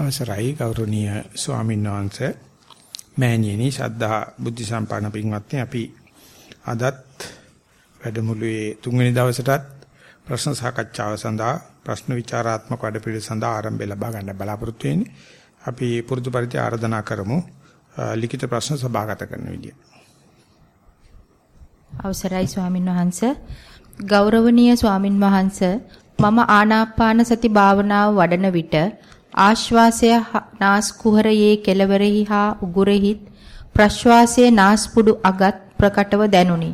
අවසරයි ගෞරවනීය ස්වාමීන් වහන්සේ මෑණියනි ශද්ධා බුද්ධ සම්පන්න පින්වත්නි අපි අදත් වැඩමුළුවේ තුන්වෙනි දවසටත් ප්‍රශ්න සාකච්ඡාව සඳහා ප්‍රශ්න විචාරාත්මක වැඩපිළිවෙළ සඳහා ආරම්භය ලබා ගන්න බලාපොරොත්තු වෙන්නේ. අපි පුරුදු පරිදි ආරාධනා කරමු ලිඛිත ප්‍රශ්න සභාගත කරන විදිය. අවසරයි ස්වාමින් වහන්සේ ගෞරවනීය ස්වාමින් වහන්සේ මම ආනාපාන සති භාවනාව වඩන විට ආශ්වාසය නාස් කුහරයේ කෙළවරෙහි හා උගුරෙහිත් ප්‍රශ්වාසයේ නාස්පුඩු අගත් ප්‍රකටව දැනුනි.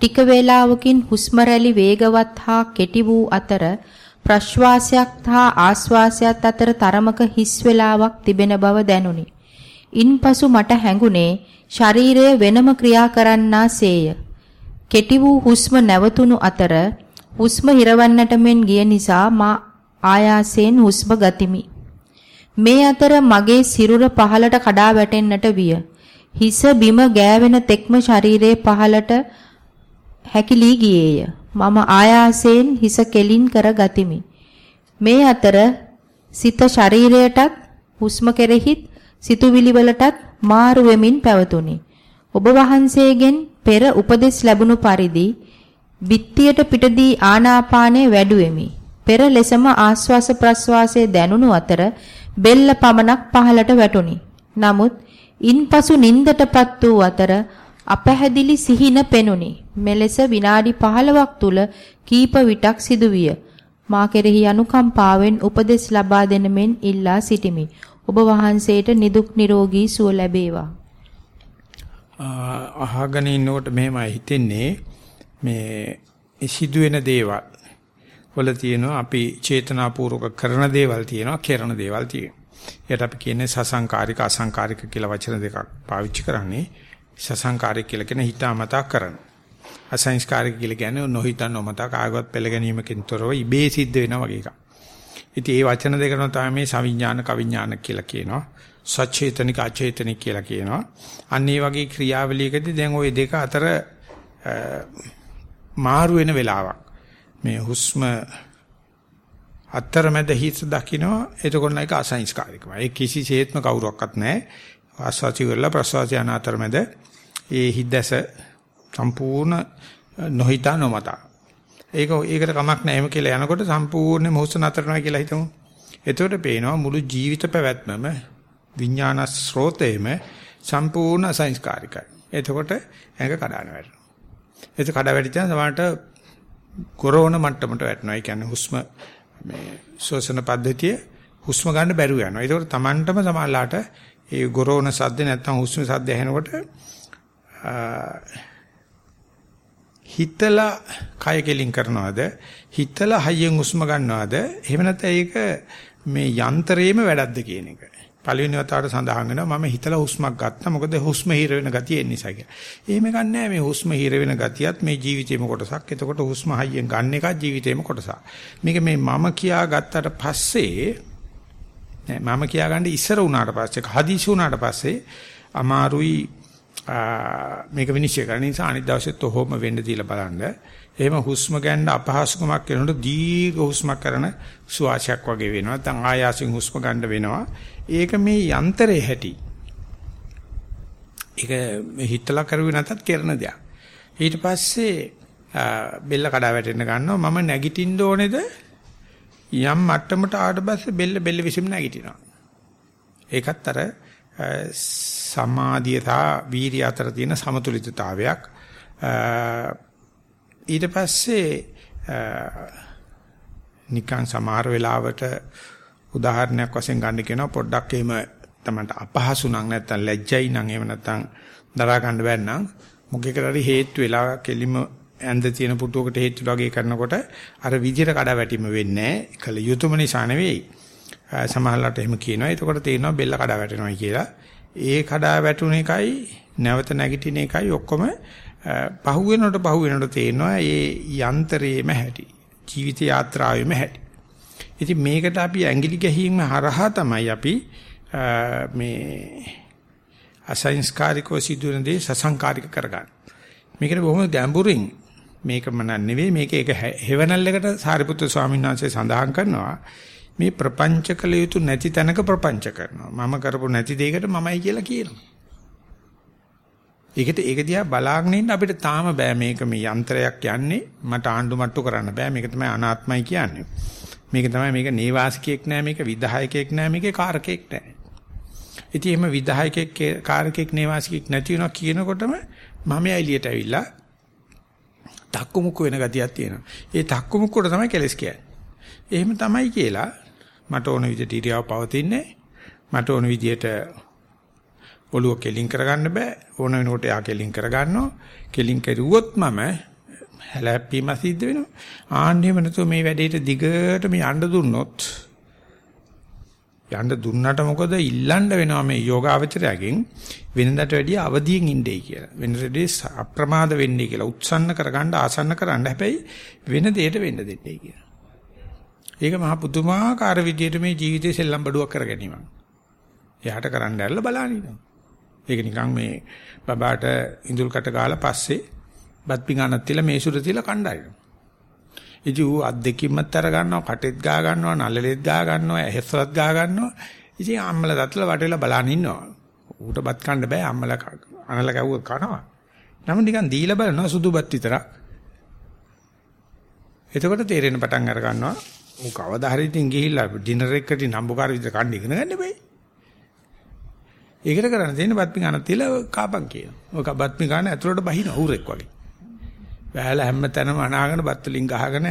ටික වේලාවකින් හුස්ම රැලි වේගවත් හා කෙටි වූ අතර ප්‍රශ්වාසයක් හා ආශ්වාසයත් අතර තරමක හිස් වේලාවක් තිබෙන බව දැනුනි. ඉන්පසු මට හැඟුණේ ශරීරය වෙනම ක්‍රියා කරන්නාසේය. කෙටි වූ හුස්ම නැවතුණු අතර හුස්ම හිරවන්නට මෙන් ගිය නිසා මා ආයාසයෙන් හුස්ම ගතිමි. මේ අතර මගේ සිරුර පහලට කඩා වැටෙන්නට විය. හිස බිම ගෑවෙන තෙක්ම ශරීරයේ පහලට හැකිලී ගියේය. මම ආයාසයෙන් හිස කෙලින් කර ගතිමි. මේ අතර සිත ශරීරයටත් හුස්ම කෙරෙහිත් සිතුවිලි වලටත් මාරු වෙමින් පැවතුණි. ඔබ වහන්සේගෙන් පෙර උපදෙස් ලැබුණු පරිදි බිත්තියට පිටදී ආනාපානය වැඩුවෙමි. පෙර ලෙසම ආස්වාස ප්‍රස්වාසයේ දැනුණු අතර බෙල්ල පමණක් පහළට වැටුණි. නමුත් ඉන්පසු නින්දටපත් වූ අතර අපැහැදිලි සිහින පෙනුනි. මෙලෙස විනාඩි 15ක් තුල කීප විටක් සිදුවිය. මා කෙරෙහි අනුකම්පාවෙන් උපදෙස් ලබා දෙන මෙන් ඉල්ලා සිටිමි. ඔබ වහන්සේට නිදුක් නිරෝගී සුව ලැබේවා. අහගෙන ඉන්නකොට මෙහෙමයි හිතෙන්නේ මේ සිදුවෙන දේවල් වල තියෙනවා අපි චේතනාපූර්වක කරන දේවල් තියෙනවා කරන දේවල් තියෙනවා. ඒකට අපි කියන්නේ සසංකාරික අසංකාරික කියලා වචන දෙකක් පාවිච්චි කරන්නේ. සසංකාරික කියලා කියන හිතාමතා කරන. අසංස්කාරික කියලා කියන්නේ නොහිතා නොමතා කාගවත් පෙළ ගැනීමකින් තොරව ඉබේ සිද්ධ වෙනා වගේ එකක්. ඉතින් මේ වචන දෙකම තමයි මේ සවිඥාන කවිඥාන කියලා කියනවා. සචේතනික අචේතනික කියලා කියනවා. අන්න ඒ වගේ ක්‍රියාවලියකදී දැන් ওই දෙක අතර මාරු වෙන වෙලාවක්. මේ හුස්ම අතරමැද හිත දකින්නවා එතකොට නයික අසංස්කාරිකමයි. ඒ කිසිසේත්ම කවුරක්වත් නැහැ. ආස්වාසි කරලා ප්‍රසවාසය යන අතරමැද ඒ හිද්දස සම්පූර්ණ නොහිතා නොමතා. ඒක ඒකට කමක් නැහැ එම කියලා යනකොට සම්පූර්ණ මොහොත නතරනවා කියලා හිතමු. එතකොට පේනවා මුළු ජීවිත පැවැත්මම විඥාන ස්රෝතේම සම්පූර්ණ අසංස්කාරිකයි. එතකොට ඇඟ කඩාන වැටෙනවා. ඒක කඩා වැටිච්චාම සමහරට කොරෝන මට්ටමට වැටෙනවා. ඒ කියන්නේ හුස්ම මේ ශ්වසන පද්ධතිය හුස්ම ගන්න බැරුව යනවා. ඒකෝට Tamanටම සමහරලාට ඒ ගොරෝන සද්ද නැත්තම් හුස්ම සද්ද ඇහෙනකොට හිතලා කය කෙලින් කරනවද හිතලා හයියෙන් හුස්ම ගන්නවද එහෙම නැත්නම් ඒක මේ යන්ත්‍රයේම වැඩක්ද කියන එක පළවෙනි වතාවට සඳහන් වෙනවා මම හිතලා හුස්මක් ගත්තා මොකද හුස්ම හිර වෙන ගතිය එන නිසා කියලා. එහෙම ගන්නෑ මේ හුස්ම හිර වෙන ගතියත් මේ ජීවිතේම කොටසක්. එතකොට හුස්ම හයියෙන් ගන්න එකත් ජීවිතේම කොටසක්. මේක මේ මම කියා ගත්තට පස්සේ නෑ මම කියා ගන්න ඉස්සර වුණාට පස්සේ හදිසි වුණාට පස්සේ අමාරුයි මේක විනිශ්චය කරන්න නිසා අනිත් දවසෙත් ඔහොම වෙන්න දීලා බලන්න. එහෙම හුස්ම ගන්න අපහසුකමක් වෙනකොට දීර්ඝ හුස්මක් කරන සුවාසයක් වගේ වෙනවා. නැත්නම් ආයාසයෙන් හුස්ම ගන්න වෙනවා. ඒක මේ යන්ත්‍රයේ හැටි. ඒක හිතලා කරුවේ නැතත් කරන දෙයක්. ඊට පස්සේ බෙල්ල කඩා වැටෙන්න ගන්නවා මම නැගිටින්න ඕනේද යම් මට්ටමට ආවට පස්සේ බෙල්ල බෙල්ල විසින් නැගිටිනවා. ඒකත් අර සමාධිය සහ වීර්ය අතර තියෙන සමතුලිතතාවයක්. ඊට පස්සේ නිකන් සමහර වෙලාවට උදාහරණයක් වශයෙන් ගන්න කියනවා පොඩ්ඩක් එහෙම තමන්ට අපහසු නම් නැත්තම් ලැජ්ජයි නම් එහෙම නැත්තම් දරා ගන්න බැරි නම් මොකේකට හරි හේතු වෙලා කෙලිම ඇඳ තියෙන පුටුවකට හේතු වගේ කරනකොට අර විදියට කඩා වැටීම වෙන්නේ නැහැ. කල යුතුයම නිසා නෙවෙයි. සමහරවිට එහෙම කියනවා. එතකොට තේරෙනවා බෙල්ල කඩා වැටෙනවා කියලා. ඒ කඩා වැටුන එකයි නැවත නැගිටින එකයි ඔක්කොම පහු වෙනකොට පහු වෙනකොට තේරෙනවා මේ යන්ත්‍රයේම හැටි. ජීවිත යාත්‍රාවේම හැටි. ඉතින් මේකට අපි ඇඟිලි ගැහිීම හරහා තමයි අපි මේ අසංස්කාරිකව සිදුවෙන දේ සසංකාරික කරගන්න. මේකට බොහොම ගැඹුරින් මේක මන නෙවෙයි මේක ඒක හෙවණල් එකට සාරිපුත්‍ර ස්වාමීන් වහන්සේ සඳහන් කරනවා. මේ ප්‍රපංච කළ යුතු නැති තැනක ප්‍රපංච කරනවා. මම කරපු නැති දෙයකට මමයි කියලා කියනවා. ඒකට ඒක දිහා බලාගෙන ඉන්න අපිට තාම බෑ මේක මේ යන්ත්‍රයක් යන්නේ මට ආණ්ඩු මට්ටු කරන්න බෑ මේක තමයි අනාත්මයි කියන්නේ. මේක තමයි මේක නේවාසිකයක් නෑ මේක විධායකයෙක් නෑ මේකේ කාරකයෙක් නෑ. ඉතින් එහෙම විධායකයෙක් කාරකයෙක් නේවාසිකයෙක් නැති වෙනවා කියනකොටම මම එළියට ඇවිල්ලා තක්කු මුක්කු වෙන ගතියක් තියෙනවා. ඒ තක්කු මුක්කුට තමයි කෙලස් කියන්නේ. එහෙම තමයි කියලා මට ඕන විදිහට ඉරියව් පවතින්නේ මට ඕන විදිහට ඔළුව කෙලින් කරගන්න බෑ ඕන වෙනකොට යා කෙලින් කරගන්නවා කෙලින් කරුවොත් මම හැලැප්පීම සිද්ධ වෙනවා ආන්නේම නැතුව මේ වැඩේට දිගට මේ යන්න දුන්නොත් යන්න දුන්නට මොකද ඉල්ලන්න වෙනවා මේ යෝගාවචරයෙන් වෙනදට වැඩිය අවදියෙන් ඉන්නේ කියලා වෙනදට අප්‍රමාද වෙන්නේ කියලා උත්සන්න කරගන්න ආසන්න කරන්න හැබැයි වෙන දෙයකට වෙන්න දෙන්නේ කියලා ඒක මහ පුදුමාකාර විදියට මේ ජීවිතේ සෙල්ලම් බඩුවක් කර ගැනීමක්. එයාට කරන්න ඇරලා බලන්න ඉන්නවා. ඒක නිකන් මේ බබාට ඉඳුල් කට ගාලා පස්සේ බත් පිඟානක් තියලා මේසුර තියලා කණ්ඩායම්. ඉතින් ඌ අත් දෙකින්මත් අර ගන්නවා, කටෙත් ගා ගන්නවා, නළලෙත් ගා ගන්නවා, ඇහෙස්වලත් ගා ගන්නවා. ඉතින් අම්මලා දත්ලා වටේලා බලන් ඉන්නවා. ඌට බත් කන්න බෑ අම්මලා අනල කවුව කනවා. නමුත් නිකන් දීලා බලනවා සුදු බත් විතරක්. එතකොට තේරෙන පටන් අර ගන්නවා ඌ කවදා හරි ඉතින් ගිහිල්ලා ඩිනර් එකකට නම්බුකාර විදිහට කන්න ඉගෙන ගන්න බෑ. ඒකට කරන්න තියෙන බත්මි ගන්න තියලා කාපන් කියන. ඔක බත්මි ගන්න ඇතුළට බහින ඌරෙක් වගේ. බෑලා හැම තැනම අනාගෙන බත් වලින් ගහගෙන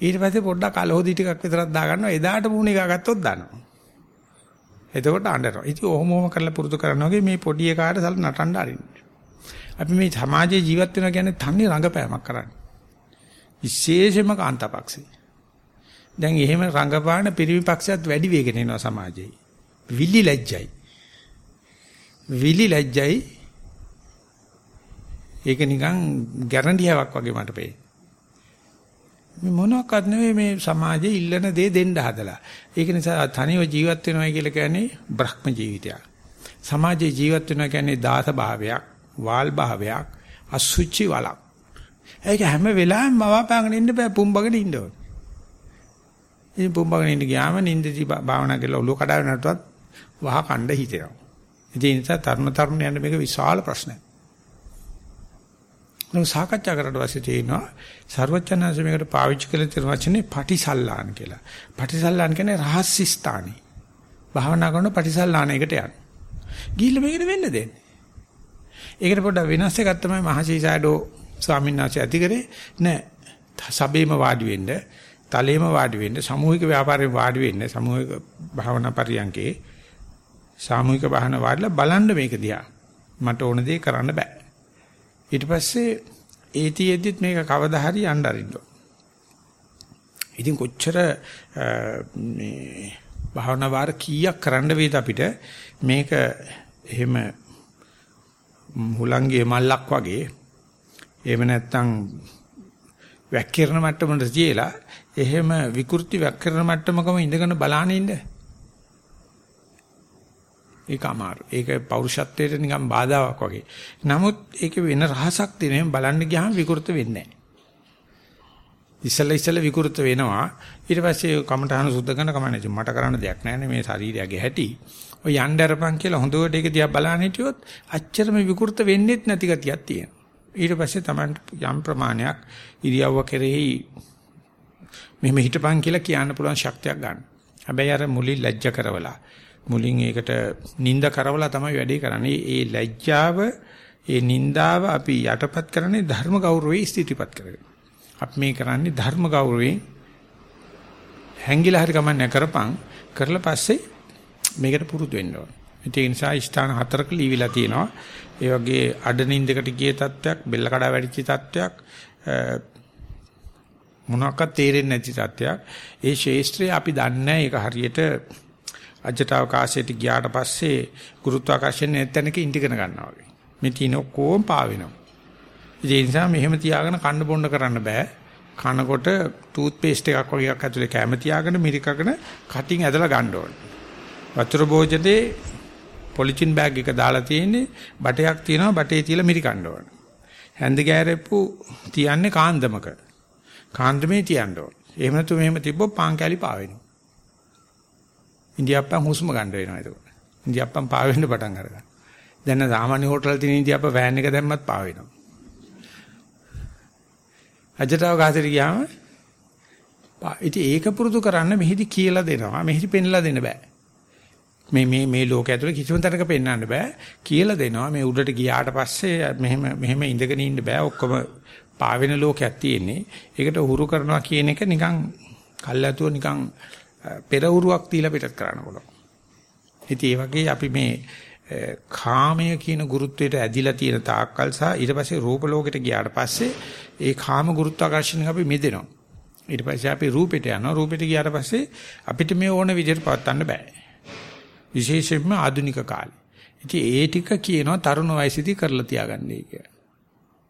ඊට පස්සේ පොඩ්ඩක් අලහොදි ටිකක් විතරක් දා ගන්නවා. එදාට මූණේ ගාගත්තොත් දානවා. එතකොට අඬනවා. ඉතින් ඔහොම ඔහොම කරලා පුරුදු කරනවා වගේ මේ පොඩි එකාට සල් නටන්න අරින්න. අපි මේ සමාජයේ ජීවත් වෙනවා කියන්නේ තන්නේ රඟපෑමක් කරන්නේ. විශේෂයෙන්ම කාන්තාපක්ෂේ. දැන් එහෙම රංගපාන පිරිවිපක්ෂයත් වැඩි වෙගෙන එනවා සමාජයේ. විලි ලැජ්ජයි. විලි ලැජ්ජයි. ඒක නිකන් ගැරන්ඩියාවක් වගේ මට පේන්නේ. මේ මොනවාක්වත් නෙවෙයි මේ සමාජයේ ඉල්ලන දේ දෙන්න හදලා. ඒක නිසා තනිව ජීවත් වෙනවා කියලා කියන්නේ බ්‍රහ්ම ජීවිතයක්. සමාජයේ ජීවත් වෙනවා කියන්නේ දාස භාවයක්, වාල් භාවයක්, අසුචි වලක්. ඒක හැම වෙලාවෙම මවාපාගෙන ඉන්න බෑ පුම්බගෙන ඉන්න ඕනේ. ඉතින් පුම්බගෙන ඉන්න ගියාම නින්දදී භාවනා කරලා ඔළුව කඩාගෙන නටුවත් වහ කණ්ඩ හිතෙනවා. ඉතින් ඒ නිසා තරුණ තරුණයන්ට මේක විශාල ප්‍රශ්නයක්. නෝ සාකච්ඡා කරලා පස්සේ තේිනවා ਸਰවඥාන්ස මේකට පාවිච්චි කළ තියෙන වචනේ පටිසල්ලාන කියලා. පටිසල්ලාන කියන්නේ රහස්‍ය ස්ථානේ. භාවනා කරන පටිසල්ලානයකට යන්න. ගිහිල්ලා මේකට වෙන්න දෙන්නේ. ඒකට පොඩ්ඩක් වෙනස් එකක් තමයි මහසීසඩෝ ස්වාමීන් වහන්සේ ඇති කරේ නෑ. සබේම වාඩි වෙන්න තලෙම වාඩි වෙන්න සමූහික ව්‍යාපාරයෙන් වාඩි වෙන්න සමූහික භාවනා පරියන්කේ සාමූහික භාවනා වාඩිලා බලන්න මේක දිහා මට ඕන දේ කරන්න බෑ ඊට පස්සේ ඒතියෙද්දිත් මේක කවදා හරි යන්න අරින්න ඉතින් කොච්චර මේ භාවනා වාර කීයක් කරන්න වේද අපිට මේක එහෙම හුලංගේ මල්ලක් වගේ එහෙම නැත්නම් වැක්කිරන මට්ටමට තියලා එහෙම විකෘති වැක්කිරන මට්ටමකම ඉඳගෙන බලාන ඉන්න. ඒක අමාරු. ඒක පෞරුෂත්වයට නිකන් බාධාවක් වගේ. නමුත් ඒක වෙන රහසක් තියෙනවා. බලන්න ගියාම විකෘත වෙන්නේ නැහැ. ඉස්සෙල්ලා ඉස්සෙල්ලා විකෘත වෙනවා. ඊට පස්සේ කමඨහන සුද්ධ කරන කමන්නේ. මට කරන්න දෙයක් නැහැ මේ ශරීරයගේ හැටි. ඔය යන්න අරපන් කියලා හොඳට ඒක දිහා බලන්න හිටියොත් අච්චරම විකෘත වෙන්නේත් නැති ගතියක් තියෙනවා. ඊට පස්සේ Taman යම් ප්‍රමාණයක් ඉරියව්ව කෙරෙහි මෙහෙම හිටපන් කියලා කියන්න පුළුවන් ශක්තියක් ගන්න. හැබැයි අර මුලින් ලැජ්ජ කරවලා මුලින් ඒකට නිඳ කරවලා තමයි වැඩේ කරන්නේ. ඒ ලැජ්ජාව ඒ නිന്ദාව අපි යටපත් කරන්නේ ධර්ම ගෞරවයේ ස්ථිතිපත් කරගෙන. අපි මේ කරන්නේ ධර්ම ගෞරවයෙන් හැංගිලා හරි කමන්නේ කරපන් කරලා පස්සේ මේකට පුරුදු වෙන්න ඕන. ඒ නිසා ස්ථාන හතරක ලීවිලා තියෙනවා. ඒ වගේ අඩනින්දකට ගිය තත්ත්වයක්, බෙල්ල කඩා වැටිච්ච තත්ත්වයක්, මොනවාක්වත් තේරෙන්නේ නැති තත්ත්වයක්. ඒ ශේෂ්ත්‍රය අපි දන්නේ ඒක හරියට අජටවකාශයට ගියාට පස්සේ ගුරුත්වාකර්ෂණ නැත්ැනක ඉඳගෙන ගන්නවා වගේ. මේ තින කොම් පාවෙනවා. ඒ නිසා මෙහෙම තියාගෙන කන්න බොන්න කරන්න බෑ. කනකොට ටූත් පේස්ට් එකක් වගේ එකක් ඇතුලේ කැම තියාගෙන මිරිකගෙන කටින් ඇදලා ගන්න ඕනේ. වතුර භෝජනේ පොලිතින් බෑග් එක දාලා තියෙන්නේ බටයක් තියෙනවා බටේ තියලා මිරිකන්න ඕනේ. හැන්ද ගෑරෙප්පු තියන්නේ කාන්දමක. කාන්දමේ තියන්න ඕනේ. එහෙම නැතු මෙහෙම තිබ්බොත් පාන් කැලි පාවෙනවා. ඉන්දියාප්පන් හුස්ම ගන්න වෙනවා එතකොට. ඉන්දියාප්පන් පා වෙන්න පටන් අරගන්නවා. දැන් සාමාන්‍ය හෝටල් තියෙන ඉන්දියාප්ප වෑන් එක දැම්මත් පා වෙනවා. අජටව ගාතට ගියාම ඉතින් ඒක පුරුදු කරන්න මෙහිදි කියලා දෙනවා. මෙහිදි පෙන්ලා දෙන්න බෑ. මේ මේ මේ ලෝක ඇතුලේ කිසිම තැනක පෙන්වන්න බෑ කියලා දෙනවා මේ උඩට ගියාට පස්සේ මෙහෙම මෙහෙම ඉඳගෙන ඉන්න බෑ ඔක්කොම පාවෙන ලෝකයක් තියෙන්නේ ඒකට උහුරු කරනවා කියන එක නිකන් කල්ැතුව නිකන් පෙරවුරුවක් තියලා පිටත් කරන්න පුළුවන්. ඉතින් ඒ වගේ අපි මේ කාමය කියන ගුරුත්වයට ඇදිලා තියෙන තාක්කල් සහ ඊට පස්සේ රූප ලෝකෙට ගියාට පස්සේ ඒ කාම ගුරුත්වාකර්ෂණයෙන් අපි මිදෙනවා. ඊට පස්සේ අපි රූපෙට යනවා. රූපෙට ගියාට පස්සේ අපිට මේ ඕන විදිහට පවත්වන්න බෑ. විශේෂයෙන්ම ආධුනික කාලේ. ඉතින් ඒ ටික කියනවා තරුණ වයසේදී කරලා තියාගන්නයි කියලා.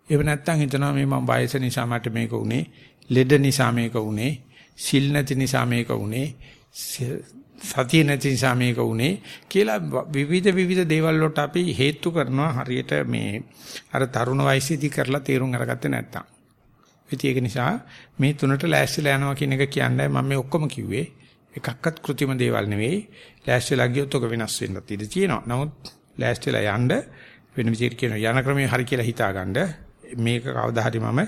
එහෙම නැත්නම් හිතනවා මේ මම වයස නිසා මට මේක උනේ, ලෙඩ නිසා මේක උනේ, සිල් නැති නිසා මේක උනේ, සතිය නැති නිසා මේක උනේ කියලා විවිධ විවිධ දේවල් වලට අපි හේතු කරනවා හරියට මේ අර තරුණ වයසේදී කරලා තීරුම් අරගත්තේ නැත්තම්. ඉතින් ඒක නිසා මේ තුනට ලෑස්තිලා යනවා කියන එක කියන්නේ මම මේ ඔක්කොම කිව්වේ. එකක්වත් કૃතිම දේවල් නෙවෙයි. ලෑස්තිලා ගියොත් ඔක වෙනස් වෙන්නත් ඉඩ තියෙනවා. නමුත් ලෑස්තිලා යන්න වෙන විදිහට කියන යන ක්‍රමය හරි කියලා හිතාගන්න මේක කවදා හරි මම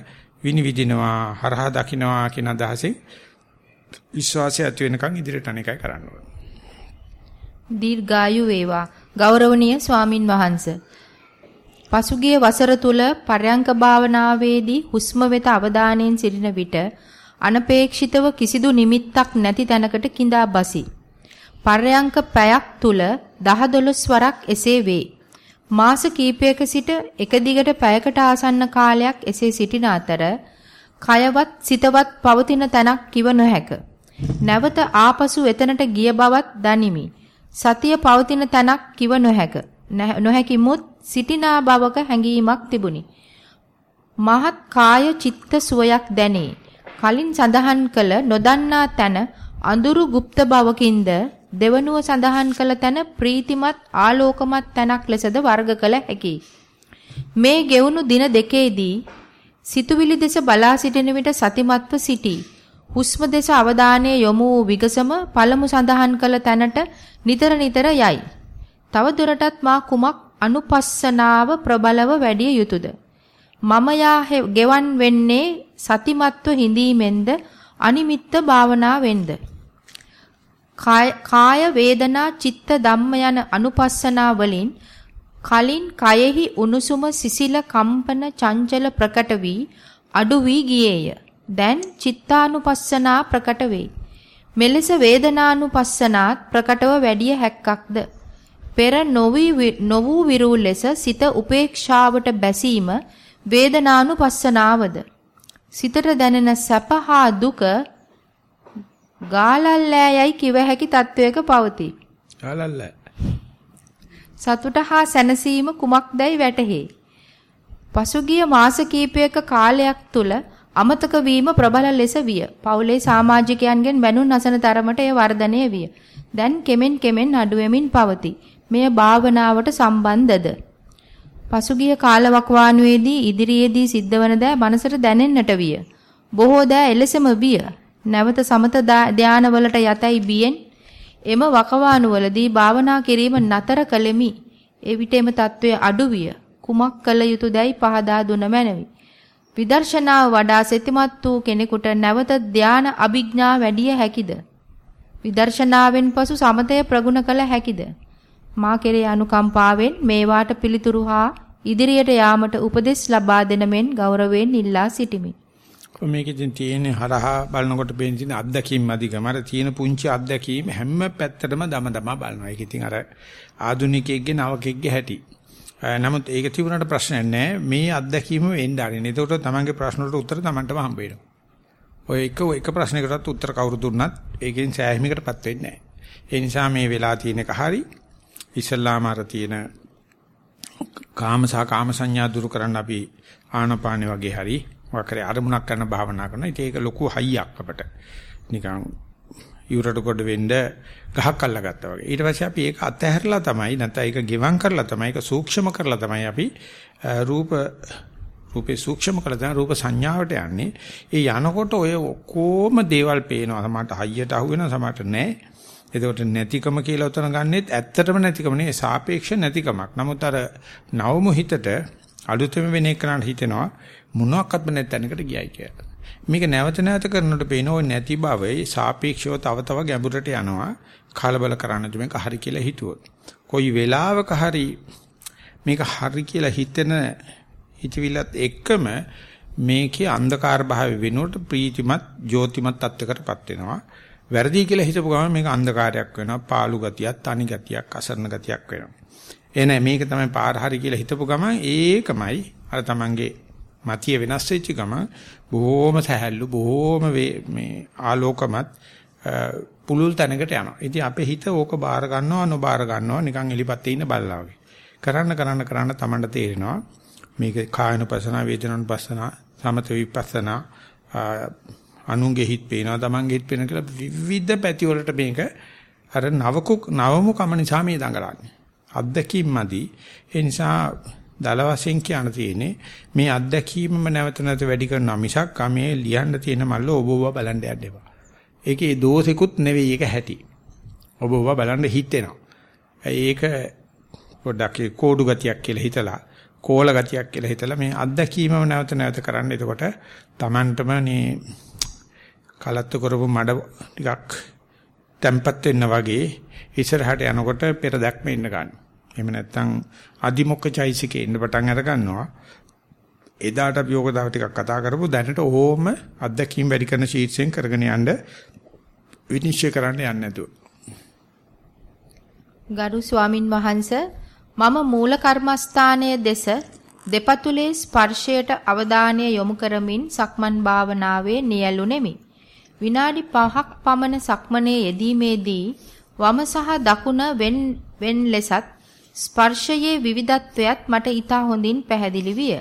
විනිවිදිනවා හරහා දකින්නවා කියන අදහසෙන් විශ්වාසය ඇති වෙනකන් ඉදිරියට අනේකයි කරන්න ඕනේ. දීර්ඝායු වේවා ගෞරවනීය ස්වාමින් වහන්සේ පසුගිය වසර තුල පරයන්ක භාවනාවේදී හුස්ම වෙත අවධානයෙන් සිටින විට අනපේක්ෂිතව කිසිදු නිමිත්තක් නැති තැනකට கிඳා බසි. පර්යංක පැයක් තුල 10 12 වරක් එසේ වේ. මාස කිහිපයක සිට එක දිගට පැයකට ආසන්න කාලයක් එසේ සිටින අතර කයවත් සිතවත් පවතින තැනක් කිව නොහැක. නැවත ආපසු එතනට ගිය බවත් දනිමි. සතිය පවතින තැනක් කිව නොහැක. නොහැකිමුත් සිටිනා බවක හැඟීමක් තිබුණි. මහත් කාය චිත්ත සුවයක් දැනේ. කලින් සඳහන් කළ නොදන්නා තැන අඳුරු গুপ্ত බවකින්ද දෙවනුව සඳහන් කළ තැන ප්‍රීතිමත් ආලෝකමත් තැනක් ලෙසද වර්ග කළ හැකියි. මේ ගෙවුණු දින දෙකේදී සිතුවිලි දෙස බලා සිටින විට සතිමත්ව සිටී. හුස්ම දෙස අවධානය යොමු වූ විගසම පළමු සඳහන් කළ තැනට නිතර නිතර යයි. තව දුරටත් මා කුමක් අනුපස්සනාව ප්‍රබලව වැඩි යුතුයද? මම යා ගෙවන් වෙන්නේ සතිමත්ව හිඳීමෙන්ද අනිමිත්ත භාවනාවෙන්ද කාය වේදනා චිත්ත ධම්ම යන අනුපස්සනා වලින් කලින් කයෙහි උණුසුම සිසිල කම්පන චංචල ප්‍රකට වී අඩු වී ගියේය. දැන් චිත්තානුපස්සනා ප්‍රකට වේ. මෙලෙස වේදනානුපස්සනාත් ප්‍රකටව වැඩි හැක්කක්ද පෙර නොවූ විරූ ලෙස සිත උපේක්ෂාවට බැසීම වේදනානුපස්සනාවද සිතට දැනෙන සැප හා දුක ගාලල්ලෑයයි කිව හැකි තත්වයක පවතී. ගාලල්ලෑ. සතුට හා සැනසීම කුමක්දයි වැටහි. පසුගිය මාස කිහිපයක කාලයක් තුල අමතක වීම ප්‍රබල ලෙස විය. පවුලේ සමාජිකයන්ගෙන් බැනුන් අසන තරමට එය වර්ධනය විය. දැන් කෙමෙන් කෙමෙන් අඩු වෙමින් පවතී. මෙය භාවනාවට සම්බන්ධද? පසුගිය කාලවකවානුවේදී ඉදිරියේදී සිද්ධවන දෑ මනසට දැනෙන්නට විය. බොහෝ දෑ එලෙසම විය. නැවත සමත ධානවලට යතයි බියෙන් එම වකවානුවලදී භාවනා කිරීම නතර කළෙමි. එවිට එම తත්වය අඩු විය. කුමක් කළ යුතුයදයි පහදා දුන මැනවි. විදර්ශනාව වඩා සෙතිමත් වූ කෙනෙකුට නැවත ධාන අභිඥා වැඩිය හැකිද? විදර්ශනාවෙන් පසු සමතය ප්‍රගුණ කළ හැකිද? මා කෙරේ අනුකම්පාවෙන් මේවාට පිළිතුරු හා ඉදිරියට යාමට උපදෙස් ලබා දෙන මෙන් ගෞරවයෙන් ඉල්ලා සිටිමි. මේකෙන් තියෙන හරහා බලනකොට පේන තියෙන අත්දැකීම් අධිකම අර තියෙන පුංචි අත්දැකීම් හැම පැත්තටම දම දම බලනවා. ඒක ඉතින් අර ආදුනිකයෙක්ගේ නවකෙක්ගේ හැටි. නමුත් ඒක තිබුණාට ප්‍රශ්නයක් නැහැ. මේ අත්දැකීම වෙන්න ආරින්. ඒකට තමන්ගේ ප්‍රශ්න වලට උත්තර තමන්ටම හම්බ වෙනවා. ඔය එක එක ප්‍රශ්නයකටත් උත්තර කවුරු දුන්නත් ඒකෙන් සෑහීමකටපත් වෙන්නේ නැහැ. ඒ නිසා මේ වෙලා තියෙන එක හරියි ඉස්ලාම අර තියෙන කාම සහ කාම සංඥා දුරු කරන්න අපි ආනපානෙ වගේ හරි වකරේ අරමුණක් කරන භාවනා කරනවා. ඉතින් ඒක ලොකු හයියක් අපට. නිකන් යුරට කොට වෙන්න ගහක් අල්ලගත්තා වගේ. ඊට පස්සේ අපි ඒක අතහැරලා තමයි නැත්නම් ඒක ගෙවම් කරලා තමයි ඒක සූක්ෂම කරලා තමයි අපි රූප රූපේ සූක්ෂම කරලා තමයි රූප සංඥාවට යන්නේ. ඒ යනකොට ඔය ඔක්කොම දේවල් පේනවා. සමහරට හයියට අහු වෙනවා සමහරට නැහැ. එතකොට නැතිකම කියලා උතන ගන්නෙත් ඇත්තටම නැතිකම නෙවෙයි සාපේක්ෂ නැතිකමක්. නමුත් අර නවමු හිතට අලුතෙම වෙන එකනට හිතෙනවා මොනවාක්වත්ම නැති තැනකට ගියයි කියලා. මේක නැවත නැවත කරනකොට පේන ওই නැති බවයි සාපේක්ෂව තව තව ගැඹුරට යනවා. කලබල කරන්නද මේක හරි කියලා හිතුවොත්. කොයි වෙලාවක හරි මේක හරි කියලා හිතෙන හිතවිලත් එක්කම මේකේ අන්ධකාර භාවය වෙනුවට ප්‍රීතිමත් ජෝතිමත් තත්වයකටපත් වෙනවා. වැරදි කියලා හිතපු ගමන් මේක අන්ධකාරයක් වෙනවා, පාළු ගතියක්, තනි ගතියක්, අසරණ ගතියක් වෙනවා. එනේ මේක තමයි පාර හරි කියලා හිතපු ගමන් ඒකමයි අර තමන්ගේ මතිය වෙනස් වෙච්ච ගමන් බොහොම සහැල්ලු බොහොම මේ ආලෝකමත් පුලුල් තැනකට යනවා. ඉතින් අපේ හිත ඕක බාර ගන්නවා නොබාර ගන්නවා නිකන් එලිපත්තේ ඉන්න බල්ලා වගේ. කරන්න කරන්න කරන්න තමන්ට තේරෙනවා මේක කායනුපසන වේදනානුපසන සමත විපස්සනා අනුන්ගේ හිත් පේනවා තමන්ගේ හිත් පේනවා කියලා විවිධ පැති වලට මේක අර නවකු නවමු කම නිසා මේ දඟලන්නේ. අත්දැකීම් මදි. ඒ නිසා දල වශයෙන් කියන්න තියෙන්නේ මේ අත්දැකීමම නැවත නැවත වැඩි කරනවා මිසක් මේ ලියන්න තියෙන මල්ල ඔබ ඔබ බලන්න යන්න එපා. ඒකේ දෝෂෙකුත් නෙවෙයි ඒක හැටි. ඔබ ඔබ බලන්න හිතෙනවා. ඒක පොඩ්ඩක් කෝඩු ගතියක් කියලා හිතලා කෝල ගතියක් කියලා හිතලා මේ අත්දැකීමම නැවත නැවත කරන්න. එතකොට Tamanටම මේ කලත්තු කරපු මඩ ටිකක් තැම්පත් වෙන්න වගේ ඉස්සරහට යනකොට පෙර දැක්ම ඉන්න ගන්න. එහෙම නැත්නම් අදිමොක්කචෛසිකේ ඉන්න පටන් අර ගන්නවා. එදාට අපි ඕක තව ටිකක් කතා කරපු දැනට ඕම අත්දැකීම් වැඩි කරන ශීර්ෂයෙන් කරගෙන යන්න විනිශ්චය කරන්න යන්නේ නැතුව. ගරු ස්වාමින් වහන්සේ මම මූල කර්මස්ථානයේ දෙස දෙපතුලේ ස්පර්ශයට අවධානය යොමු කරමින් සක්මන් භාවනාවේ නියැලුනේමි. විනාඩි 5ක් පමණ සක්මනේ යෙදීමේදී වම සහ දකුණ wen wen ලෙසත් ස්පර්ශයේ විවිධත්වයත් මට ඊට හොඳින් පැහැදිලි විය.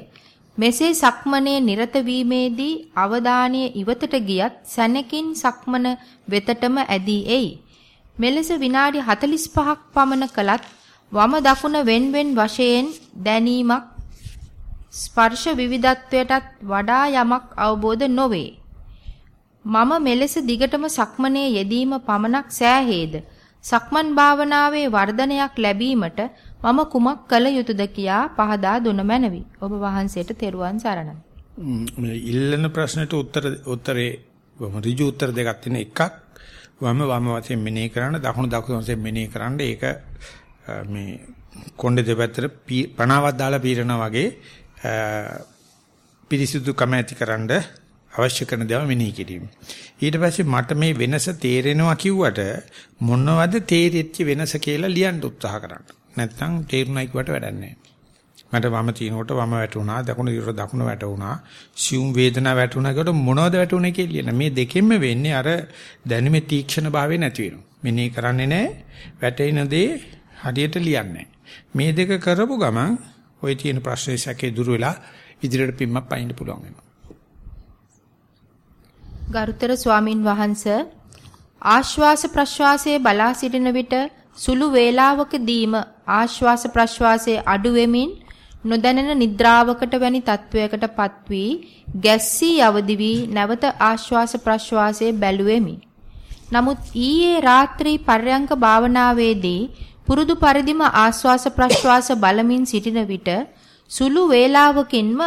මෙසේ සක්මනේ නිරත වීමේදී අවධානය ඉවතට ගියත් සැනකින් සක්මන වෙතටම ඇදී එයි. මෙලෙස විනාඩි 45ක් පමණ කලත් වම දකුණ වෙන්වෙන් වශයෙන් දැනීමක් ස්පර්ශ විවිධත්වයටත් වඩා යමක් අවබෝධ නොවේ. මම මෙලෙස දිගටම සක්මනේ යෙදීම පමණක් සෑහේද සක්මන් භාවනාවේ වර්ධනයක් ලැබීමට මම කුමක් කළ යුතුද කියා පහදා දුන මැනවි. ඔබ වහන්සේට තෙරුවන් සරණයි. ඉල්ලන ප්‍රශ්නෙට උත්තර උත්තරේ ඍජු උත්තර දෙකක් තියෙන එකක් වම වම වශයෙන් මෙනෙහි කරන්න දකුණු දකුණු වශයෙන් මෙනෙහි කරන්න ඒක මේ කොණ්ඩේ දෙපැත්තට පණාවක් දාලා පීරනවා වගේ පිරිසිදුකම ඇතිකරන්න අවශ්‍ය කරන දේවල් මෙනෙහි කිරීම. ඊට පස්සේ මට මේ වෙනස තේරෙනවා කිව්වට මොනවද තේරෙච්ච වෙනස කියලා ලියන්න උත්සාහ කරන්න. නැත්නම් තේරුණයි කිව්වට වැඩක් නැහැ. මට වම තිනකොට වම වැටුණා, දකුණ තිනකොට දකුණ වැටුණා, සියුම් වේදනාව වැටුණා කියකොට මොනවද වැටුනේ කියලා මේ දෙකෙන්ම වෙන්නේ අර දැනුමේ තීක්ෂණ භාවය නැති වෙනවා. මෙනෙහි කරන්නේ නැහැ. වැටෙන දේ හරියට ලියන්නේ මේ දෙක කරපු ගමන් ওই තියෙන ප්‍රශ්නේ සැකේ දුර වෙලා ඉදිරියට පිම්මක් පයින්න පුළුවන් වෙනවා. ගරුතර ස්වාමින් වහන්සේ ආශ්වාස ප්‍රශ්වාසයේ බලා සිටින විට සුළු වේලාවකදීම ආශ්වාස ප්‍රශ්වාසයේ අඩු වෙමින් නොදැනෙන නිද්‍රාවකට වැනි තත්වයකටපත් වී ගැස්සී අවදි වී නැවත ආශ්වාස ප්‍රශ්වාසයේ බැලුවෙමි. නමුත් ඊයේ රාත්‍රී පර්යංක භාවනාවේදී පුරුදු පරිදිම ආශ්වාස ප්‍රශ්වාස බලමින් සිටින විට සුළු වේලාවකින්ම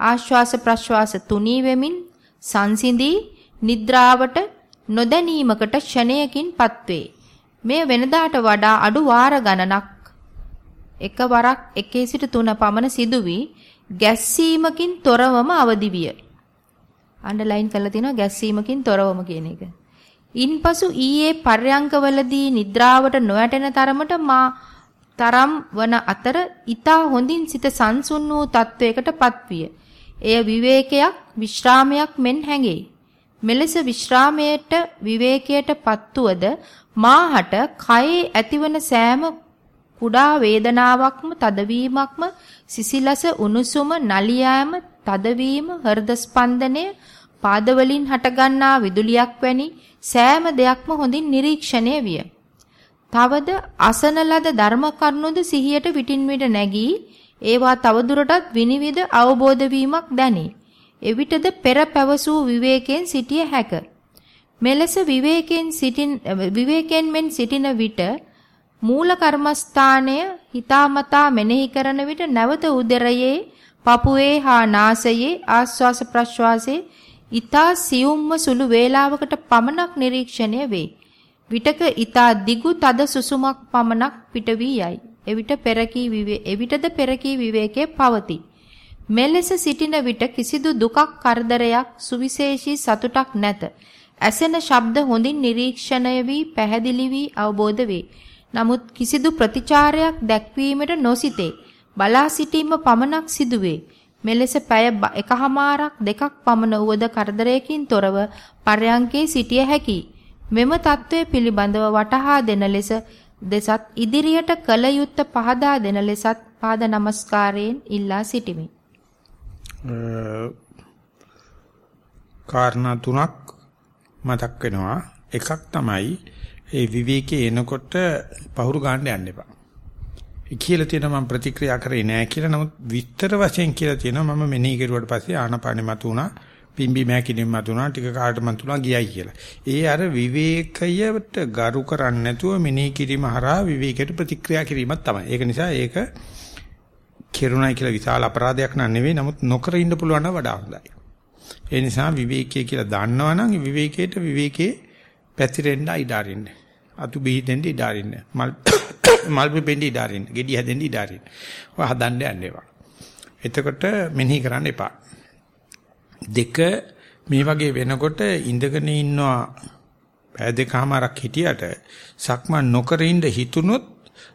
ආශ්වාස ප්‍රශ්වාස තුනී වෙමින් සංසිඳී නිද්‍රාවට නොදැනීමකට ක්ෂණයකින් පත්වේ. මේ වෙනදාට වඩා අඩු වාර ගණනක් එකවරක් එකේ සිට තුන පමණ සිදු වී ගැස්සීමකින් තොරවම අවදි විය. අන්ඩර්ලයින් කරලා තිනවා ගැස්සීමකින් තොරවම කියන එක. ඉන්පසු ඊයේ පර්යංකවලදී නිද්‍රාවට නොයැටෙන තරමට මා තරම් වන අතර ඊතා හොඳින් සිත සංසුන් වූ තත්වයකටපත් විය. එය විවේකයක් විශ්‍රාමයක් මෙන් හැඟේ. මෙලෙස විශ්‍රාමයට විවේකයට පත්වුවද මාහට කයේ ඇතිවන සෑම කුඩා වේදනාවක්ම තදවීමක්ම සිසිලස උණුසුම නලියෑම තදවීම හෘද ස්පන්දනය පාදවලින් හටගන්නා විදුලියක් වැනි සෑම දෙයක්ම හොඳින් නිරීක්ෂණය විය. තවද අසන ලද ධර්ම කරුණුද සිහියට විටින් විට නැගී ඒවා තවදුරටත් විනිවිද අවබෝධ වීමක් දැනේ. එවිටද පෙර පැවසූ විවේකයෙන් සිටිය හැක. මෙලෙස විවේකයෙන් සිටින් විවේකයෙන් මෙන් සිටින විට මූල කර්මස්ථානය හිතාමතා මෙනෙහි කරන විට නැවත උදරයේ පපුවේ හා නාසයේ ආස්වාස ප්‍රශ්වාසයේ ඊතා සියුම්ම සුළු වේලාවකට පමණක් නිරීක්ෂණය වේ. විටක ඊතා දිගු තද සුසුමක් පමණක් පිට වී යයි. එවිට පෙරකී විවේ එවිටද පෙරකී විවේකයේ පවතී. මෙලෙස සිටින විට කිසිදු දුකක් කරදරයක් සුවිශේෂී සතුටක් නැත. ඇසෙන ශබ්ද හොඳින් නිරීක්ෂණය වී පැහැදිලි වී අවබෝධ වේ. නමුත් කිසිදු ප්‍රතිචාරයක් දැක්වීමට නොසිතේ. බලා සිටීම පමණක් සිදුවේ. මෙලෙස පැය එකහමාරක් දෙකක් පමණ වුවද කරදරයකින් තොරව පර්යංකේ සිටිය හැකියි. මෙම తත්වයේ පිළිබඳව වටහා දෙන ලෙස දෙසත් ඉදිරියට කල යුත්ත පහදා දෙන ලෙසත් පාද නමස්කාරයෙන් ඉල්ලා සිටිමි. කාරණා තුනක් මතක් වෙනවා. එකක් තමයි ඒ විවේකයේ එනකොට පහුරු ගන්න යන්න එපා. කියලා තියෙනවා මම ප්‍රතික්‍රියා කරේ නෑ කියලා. නමුත් විස්තර වශයෙන් කියලා තියෙනවා මම මෙනෙහි කරුවාට පස්සේ ආනපානෙ මතුණා, පිම්බි මෑකිනෙම මතුණා, ටික කාට මතුණා ගියයි කියලා. ඒ අර විවේකයට ගරු කරන්නේ නැතුව මෙනෙහි කිරීම හරහා විවේකයට ප්‍රතික්‍රියා කිරීමක් තමයි. ඒක නිසා ඒක කෙරුණයි කියලා විශාල අපරාධයක් නන් නෙවෙයි. නමුත් නොකර ඉන්න පුළුවන් නම් වඩා හොඳයි. ඒ නිසා විවේකයේ කියලා දන්නවනම් විවේකයට විවේකේ පැතිරෙන්න ඉඩ අරින්න. අතු බිහිදෙන්න ඉඩ අරින්න. මල් මල් පිපෙන්න ඉඩ අරින්න. ගෙඩි හැදෙන්න ඉඩ අරින්න. ඔය හදන්න යන්න එපා. එතකොට මෙනෙහි කරන්න එපා. දෙක මේ වගේ වෙනකොට ඉඳගෙන ඉන්නවා පැය දෙකමාරක් හිටියට සක්මන් නොකර ඉඳ හිතුනොත්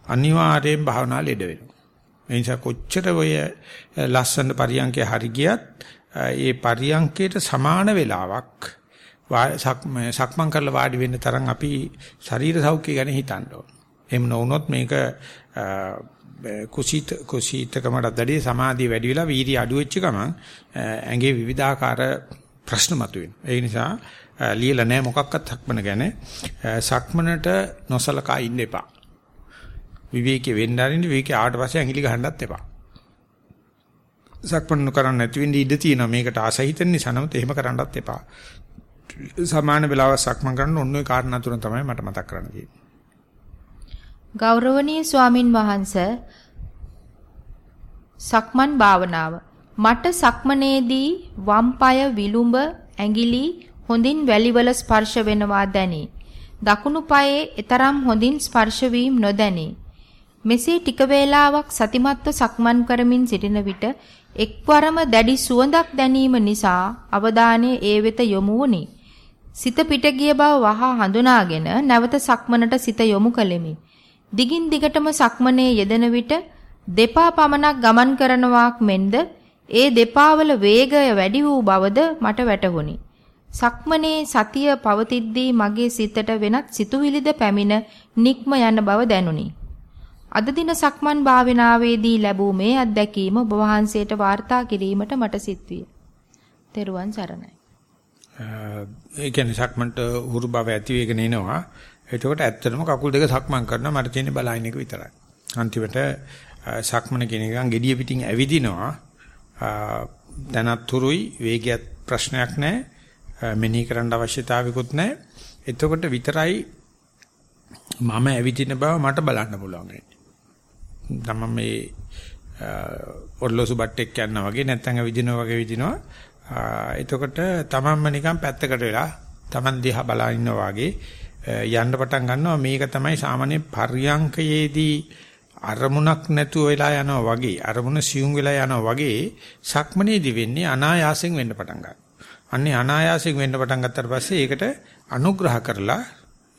අනිවාර්යෙන් භාවනා ලෙඩ වෙනවා. ඒ නිසා කොච්චර ඔය ලස්සන පරියන්කේ හරි ගියත් ඒ පරියන්කේට සමාන වෙලාවක් සක්මන් කරලා වාඩි වෙන්න තරම් අපි ශරීර සෞඛ්‍ය ගැන හිතන්න ඕන. එහෙම නොවුනොත් මේක කුසීත කුසීතකමට දැඩි සමාධිය වැඩි වෙලා වීර්ය අඩු වෙච්ච ගමන් ඇඟේ විවිධාකාර ප්‍රශ්න මතුවෙනවා. ඒ නිසා ලියලා නැහැ මොකක්වත් සක්මන ගැන. සක්මනට නොසලකා ඉන්න එපා. විවේකී වෙන්න ආරින්න විවේකී ආවට පස්සේ ඇඟිලි ගහන්නත් එපා. සක්මන් කරන්න නැති වෙන්න ඉඩ තියෙනවා. මේකට ආසහිතන නිසා නමුත් එහෙම කරන්නත් එපා. සමාන වෙලාවක් සක්මන් කරන්න ඔන්න ඔය කාරණා තුන තමයි මට මතක් කරන්න තියෙන්නේ. ගෞරවනීය ස්වාමින් වහන්සේ සක්මන් භාවනාව මට සක්මනේදී වම් පාය විලුඹ ඇඟිලි හොඳින් වැලිවල ස්පර්ශ වෙනවා දැනේ. දකුණු පායේ ඊතරම් හොඳින් ස්පර්ශ වීම නොදැනේ. මෙසේ ටික වේලාවක් සතිමත්ව සක්මන් කරමින් සිටින විට එක්වරම දැඩි සුවඳක් දැනීම නිසා අවධානය ඒ වෙත යොමු වුණි. සිත පිට ගිය බව වහා හඳුනාගෙන නැවත සක්මනට සිත යොමු කළෙමි. දිගින් දිගටම සක්මනේ යෙදෙන විට දෙපා පමණක් ගමන් කරනවාක් මෙන්ද ඒ දෙපාවල වේගය වැඩි වූ බවද මට වැටහුණි. සක්මනේ සතිය පවතිද්දී මගේ සිතට වෙනත් සිතුවිලිද පැමිණ නික්ම යන බව දැනුනි. අද දින සක්මන් භාවනාවේදී ලැබූ මේ අත්දැකීම ඔබ වහන්සේට වාර්තා කිරීමට මට සිත්විය. තෙරුවන් සරණයි. ඒ කියන්නේ සක්මන්ට උරු බව ඇති වෙගෙන එනවා. එතකොට ඇත්තටම කකුල් දෙක සක්මන් කරනවා මට තියෙන්නේ බලයින් එක විතරයි. අන්තිමට සක්මන කියන එකන් gediya පිටින් ඇවිදිනවා. දැනත්තුරුයි වේගයත් ප්‍රශ්නයක් නැහැ. මෙනෙහි කරන්න අවශ්‍යතාවයකුත් නැහැ. එතකොට විතරයි මම ඇවිදින බව මට බලන්න පුළුවන් වෙන්නේ. තමයි මේ ඔර්ලෝසු බට්ටෙක් යනවා වගේ නැත්නම් ඇවිදිනවා වගේ විදිනවා. එතකොට තමන්ම නිකන් පැත්තකට වෙලා තමන් දිහා බලා ඉන්නවා වගේ යන්න පටන් ගන්නවා මේක තමයි සාමාන්‍ය පර්යංකයේදී අරමුණක් නැතුව වෙලා යනවා වගේ අරමුණ සියුම් වෙලා යනවා වගේ සක්මනේදී වෙන්නේ අනායාසයෙන් වෙන්න පටන් ගන්නවා. අන්නේ අනායාසයෙන් වෙන්න පටන් ගත්තට පස්සේ ඒකට අනුග්‍රහ කරලා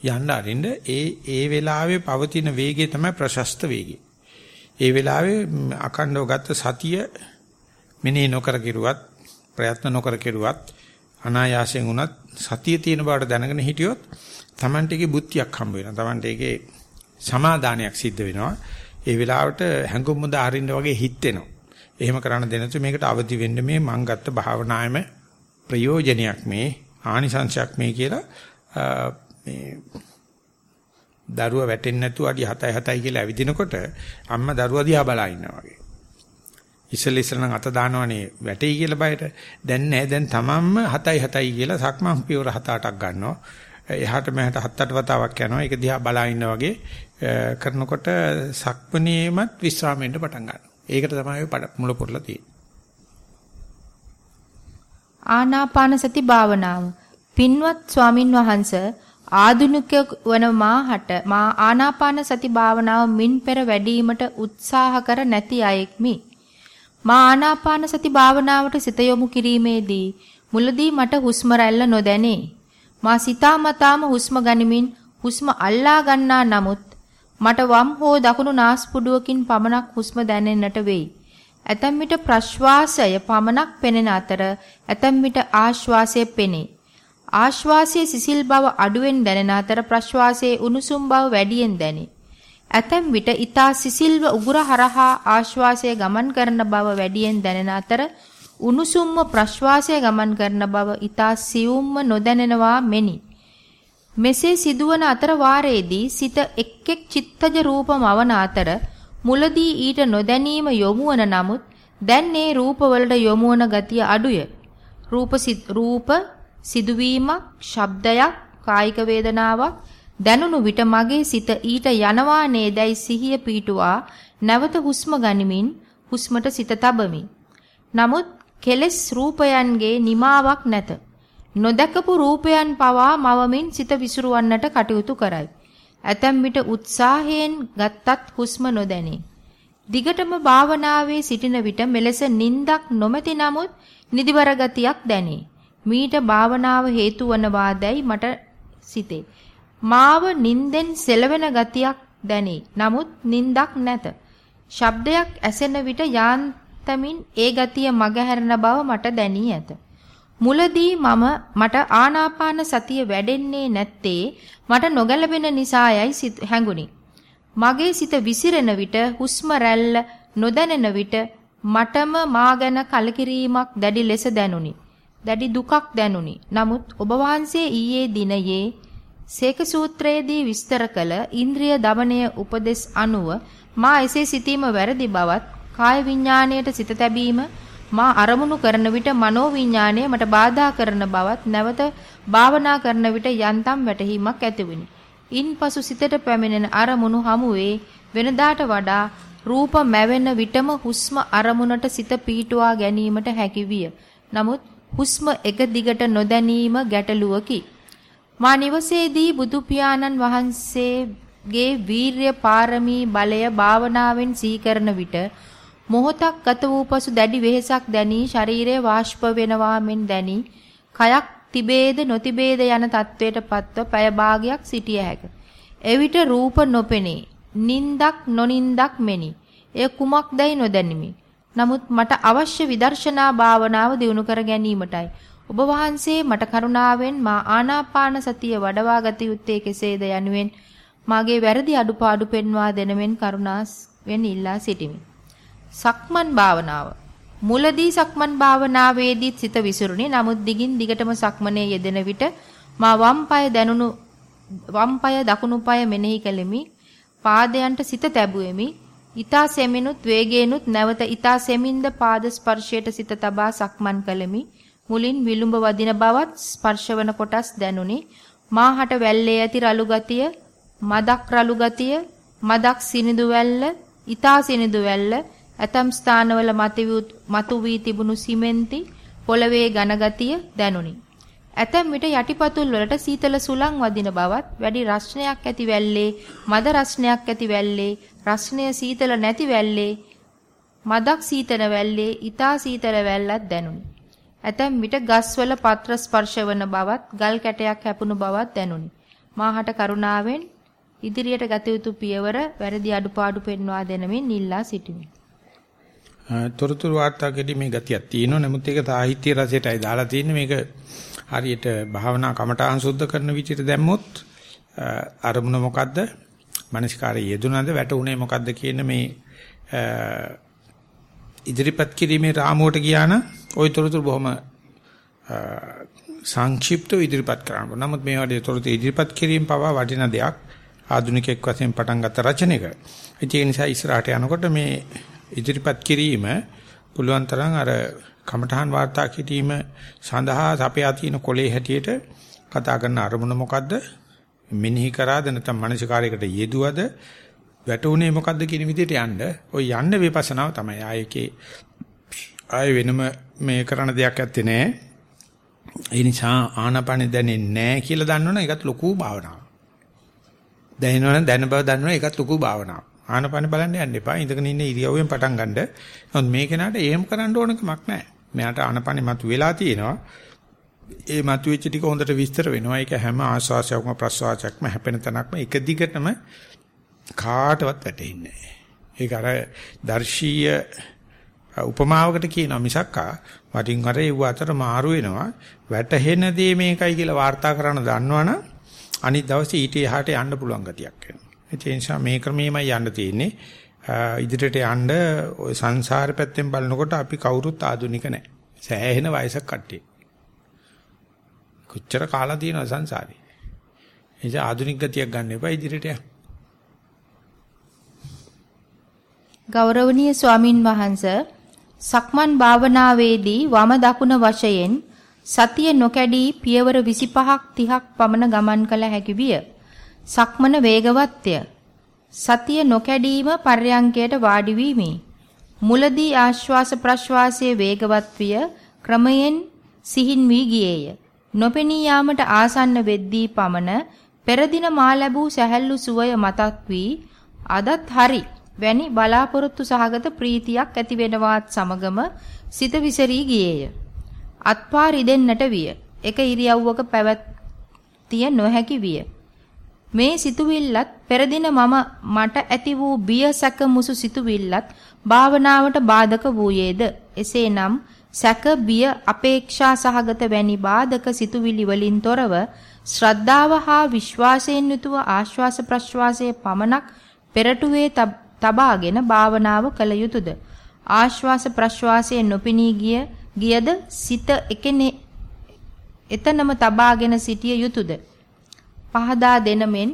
යන්න අරින්න ඒ ඒ වෙලාවේ පවතින වේගය තමයි ප්‍රශස්ත වේගය. ඒ වෙලාවේ අකණ්ඩව ගත්ත සතිය මෙනෙහි නොකර කිරුවත් ප්‍රයත්න නොකර කෙරුවත් අනායාසයෙන් උනත් සතිය තියෙන බවට දැනගෙන හිටියොත් Tamante එකේ බුද්ධියක් හම්බ වෙනවා. Tamante එකේ සමාදානයක් සිද්ධ වෙනවා. ඒ වෙලාවට හැඟුම් මුද අරින්න වගේ හිතෙනවා. එහෙම කරන්න දෙනතු මේකට අවදි වෙන්න මේ මං ගත්ත භාවනායම ප්‍රයෝජනයක් මේ ආනිසංශයක් මේ කියලා මේ දරුවා වැටෙන්නේ නැතුව අඩි 7යි 7යි කියලා ඇවිදිනකොට අම්මා දරුවා දිහා බලා ඉන්නවා වගේ. ඉස්සෙල්ලා ඉස්සෙල්ලා නම් අත දානවනේ වැටෙයි කියලා බයට. දැන් නෑ දැන් තමන්ම 7යි 7යි කියලා සක්මන් පියවර 7-8ක් ගන්නවා. එහාට මෙහාට 7-8 වතාවක් යනවා. ඒක දිහා බලා ඉන්න වගේ කරනකොට සක්මණේමත් විස්රාමයෙන් පටන් ගන්නවා. ඒකට තමයි මුල පුරලා තියෙන්නේ. ආනාපාන සති භාවනාව. පින්වත් ස්වාමින් වහන්සේ ආධුනික වන මාහට මා ආනාපාන සති භාවනාව මින් පෙර වැඩිවීමට උත්සාහ කර නැති අයෙක්මි. මා ආනාපාන සති භාවනාවට සිත යොමු කිරීමේදී මුලදී මට හුස්ම රැල්ල නොදැනේ. මා සිතාමතාම හුස්ම ගනිමින් හුස්ම අල්ලා ගන්නා නමුත් මට වම් හෝ දකුණු නාස්පුඩුවකින් පමණක් හුස්ම දැනෙන්නට වෙයි. ඇතැම් විට ප්‍රශ්වාසය පමණක් පෙනෙන අතර ඇතැම් විට ආශ්වාසය පෙනේ. ආශ්වාසයේ සිසිල් බව අඩුවෙන් දැනෙන අතර ප්‍රශ්වාසයේ උණුසුම් බව වැඩියෙන් දැනේ. ඇතැම් විට ඊතා සිසිල්ව උගුර හරහා ආශ්වාසය ගමන් කරන බව වැඩියෙන් දැනෙන අතර උණුසුම්ම ප්‍රශ්වාසය ගමන් කරන බව ඊතා සියුම්ම නොදැනෙනවා මෙනි. මෙසේ සිදුවන අතර වාරයේදී සිත එක් එක් චිත්තජ රූපමවන අතර මුලදී ඊට නොදැනීම යොමුවන නමුත් දැන් මේ රූපවලට යොමුවන ගතිය අඩුය. රූප රූප සිදුවීමක්, ශබ්දයක්, කායික වේදනාවක් දැනුණු විට මගේ සිත ඊට යනවා නේදයි සිහිය පීටුවා නැවත හුස්ම ගනිමින් හුස්මට සිත තබමි. නමුත් කෙලස් රූපයන්ගේ නිමාවක් නැත. නොදකපු රූපයන් පවා මවමින් සිත විසිරුවන්නට කටයුතු කරයි. ඇතැම් විට උත්සාහයෙන් ගත්තත් හුස්ම නොදැනේ. දිගටම භාවනාවේ සිටින විට මෙලෙස නින්දක් නොමැති නමුත් නිදිවර ගතියක් දැනේ. මීට භාවනාව හේතු වනවාදැයි මට සිතේ. මාව නින්දෙන් සෙලවෙන ගතියක් දැනේ. නමුත් නින්දක් නැත. ශබ්දයක් ඇසෙන විට යාන්තමින් ඒ ගතිය මගහැරෙන බව මට දැනී ඇත. මුලදී මම මට ආනාපාන සතිය වැඩෙන්නේ නැත්තේ මට නොගැලපෙන නිසායයි හැඟුණි. මගේ සිත විසිරෙන විට හුස්ම රැල්ල නොදැනෙන විට මටම මා ගැන කලකිරීමක් දැඩි ලෙස දැනුනි. දැඩි දුකක් දැනුනි. නමුත් ඔබ වහන්සේ ඊයේ දිනයේ සේක සූත්‍රයේදී විස්තර කළ ඉන්ද්‍රිය দমনය උපදෙස් අනුව මා එසේ සිටීම වැරදි බවත් කාය විඥාණයට සිත තැබීම මා අරමුණු කරන විට මනෝ විඥාණය මට බාධා කරන බවත් නැවත භාවනා කරන විට යන්තම් වැටහීමක් ඇතිවිනි. ඉන්පසු සිතට පැමිණෙන අරමුණු හමුවේ වෙනදාට වඩා රූප මැවෙන විටම හුස්ම අරමුණට සිත පීටුවා ගැනීමට හැකි විය. නමුත් හුස්ම එක දිගට නොදැනීම ගැටලුවකි. මා නිවසේදී බුදු පියාණන් වහන්සේගේ වීරය පාරමී බලය භාවනාවෙන් සීකරන විට මොහොතක් ගත වූ පසු දැඩි වෙහෙසක් දැනී ශරීරය වාෂ්ප වෙනවා මෙන් දැනී කයක් තිබේද නොතිබේද යන තත්වයට පත්ව පැය භාගයක් සිටිය හැක. එවිට රූප නොපෙනේ. නින්දක් නොනින්දක් මෙනි. එය කුමක්දයි නොදැනිමි. නමුත් මට අවශ්‍ය විදර්ශනා භාවනාව දියුණු කර ගැනීමටයි. ඔබ වහන්සේ මට කරුණාවෙන් මා ආනාපාන සතිය වඩවා ගත යුත්තේ කෙසේද යනුවෙන් මාගේ වැරදි අඩුපාඩු පෙන්වා දෙනවෙන් කරුණාවෙන් ඉල්ලා සිටිමි. සක්මන් භාවනාව මුලදී සක්මන් භාවනාවේදී සිත විසිරුණි. නමුත් දිගින් දිගටම සක්මනේ යෙදෙන විට මා වම් පාය දැනුණු වම් පාය දකුණු පාය මෙනෙහි කෙලිමි. පාදයන්ට සිත තැබුවෙමි. ඊතා සෙමිනුත් වේගේනුත් නැවත ඊතා සෙමින්ද පාද ස්පර්ශයට සිත තබා සක්මන් කළෙමි. මුලින් විලුඹ වදින බවත් ස්පර්ශවන කොටස් දැනුනි. මාහට වැල්ලේ ඇති රළු ගතිය, මදක් රළු ගතිය, මදක් සිනිඳු වැල්ල, ඊතා සිනිඳු වැල්ල, ඇතම් ස්ථානවල මතු වී තිබුණු සිමෙන්ති පොළවේ ඝන ගතිය දැනුනි. ඇතැම් විට යටිපතුල් වලට සීතල සුළං වදින බවත් වැඩි රස්නයක් ඇති වැල්ලේ මද රස්නයක් ඇති වැල්ලේ රස්නය සීතල නැති වැල්ලේ මදක් සීතල වැල්ලේ ඊතා සීතල වැල්ලක් දැනුනි. ඇතැම් විට ගස්වල පත්‍ර ස්පර්ශ වන බවත් ගල් කැටයක් හැපුණු බවත් දැනුනි. මාහට කරුණාවෙන් ඉදිරියට ගත යුතු පියවර වැරදි අඩුපාඩු පෙන්වා දෙනමින් ඉල්ලා සිටිමි. තොරතුරු වාර්තාකෙදී මේ ගතියක් තියෙනවා. නමුත් ඒක සාහිත්‍ය රසයටයි දාලා තියෙන්නේ. මේක හරියට භාවනා කමඨාන් සුද්ධ කරන විදිහට දැම්මොත් අරමුණ මොකද්ද? මනස්කාරය යෙදුනද වැටුනේ මොකද්ද කියන මේ ඉදිරිපත් කිරීමේ රාමුවට ගියා නම් ওই තොරතුරු බොහොම සංක්ෂිප්තව ඉදිරිපත් කරන්න. නමුත් මේ වගේ තොරතුරු ඉදිරිපත් කිරීම පවා වටින දෙයක් ආධුනිකෙක් වශයෙන් පටන් ගත්ත රචනයක. ඒ නිසා ඉස්සරහට යනකොට මේ ඉදිරිපත් කිරීම පුළුවන් තරම් අර කමඨහන් වාර්තා කිරීම සඳහා සපයා තියෙන කොලේ හැටියට කතා කරන අරමුණ මොකද්ද? මෙනෙහි කරාද නැත්නම් මානසිකාරයකට යෙදුවද වැටුනේ මොකද්ද කියන විදිහට යන්න. ඔය යන්න විපස්සනාව තමයි. ආයේකේ ආය වෙනම මේ කරන දෙයක් ඇත්තේ නෑ. ඒ නිසා ආනපන දැනෙන්නේ නෑ කියලා දන්නවනේ ඒකත් ලොකු භාවනාවක්. දැනෙනවනම් දැන බව දන්නවනේ ඒකත් ලොකු භාවනාවක්. ආනපන බලන්න යන්න එපා. ඉඳගෙන ඉන්න ඉරියව්වෙන් පටන් ගන්න. නමුත් මේ කෙනාට එහෙම කරන්න ඕන කමක් නෑ. මෙයාට ආනපනෙ මතු වෙලා තියෙනවා. ඒ මතුවෙච්ච ටික හොඳට විස්තර වෙනවා. ඒක හැම ආස්වාසයක්ම ප්‍රස්වාසයක්ම හැපෙන තැනක්ම එක දිගටම කාටවත් වැටෙන්නේ නැහැ. ඒක අර දර්ශීය උපමාවකට කියනවා මිසක්කා. වටින් වර ඒව අතර මාරු වෙනවා. වැටහෙන දේ මේකයි කියලා වාර්තා කරන දන්නවනම් අනිත් දවසේ ඊට එහාට යන්න පුළුවන් ගතියක් වෙනවා ඒ නිසා මේ ක්‍රමෙමයි යන්න තියෙන්නේ. ඉදිරියට යන්න ওই සංසාර පැත්තෙන් බලනකොට අපි කවුරුත් ආදුනික නැහැ. සෑහෙන වයසක් කට්ටිය. කොච්චර කාලා තියෙනවද සංසාරේ එනිසා ආදුනික ගතියක් ගන්න එපා ඉදිරියට යන්න ගෞරවනීය ස්වාමින් වහන්සේ සක්මන් භාවනාවේදී වම දකුණ වශයෙන් සතිය නොකැඩී පියවර 25ක් 30ක් පමණ ගමන් කළ හැකි විය. සක්මන වේගවත්ය. සතිය නොකැඩීම පර්යංකයට වාඩි වීමි. මුලදී ආශ්වාස ප්‍රශ්වාසයේ වේගවත් විය ක්‍රමයෙන් සිහින් වී ගියේය. නොපෙනී යාමට ආසන්න වෙද්දී පමණ පෙර දින මා ලැබූ සැහැල්ලු සුවය මතක් වී අදත් හරි වැනි බලාපොරොත්තු සහගත ප්‍රීතියක් ඇති වෙනවත් සමගම සිත විසරී ගියේය. අත්පා රිදෙන්නට විය. එක ඉරියව්වක පැවැත්තිය නොහැකි විය. මේ සිතුවිල්ලත් පෙරදින මම මට ඇති වූ බිය සැක මුසු සිතුවිල්ලත් භාවනාවට බාධක වූයේද එසේනම් සැක බිය අපේක්ෂා සහගත වැනි බාධක සිතුවිලි වලින් තොරව ශ්‍රද්ධාව හා විශ්වාසයෙන් යුතුව ආශ්වාස ප්‍රශ්වාසයේ පමණක් පෙරටුවේ තබාගෙන භාවනාව කළ යුතුයද? ආශ්වාස ප්‍රශ්වාසයේ නොපිනී ගිය ගියද සිත එකනේ එතනම තබාගෙන සිටිය යුතුයද? පහදා දෙනමෙන්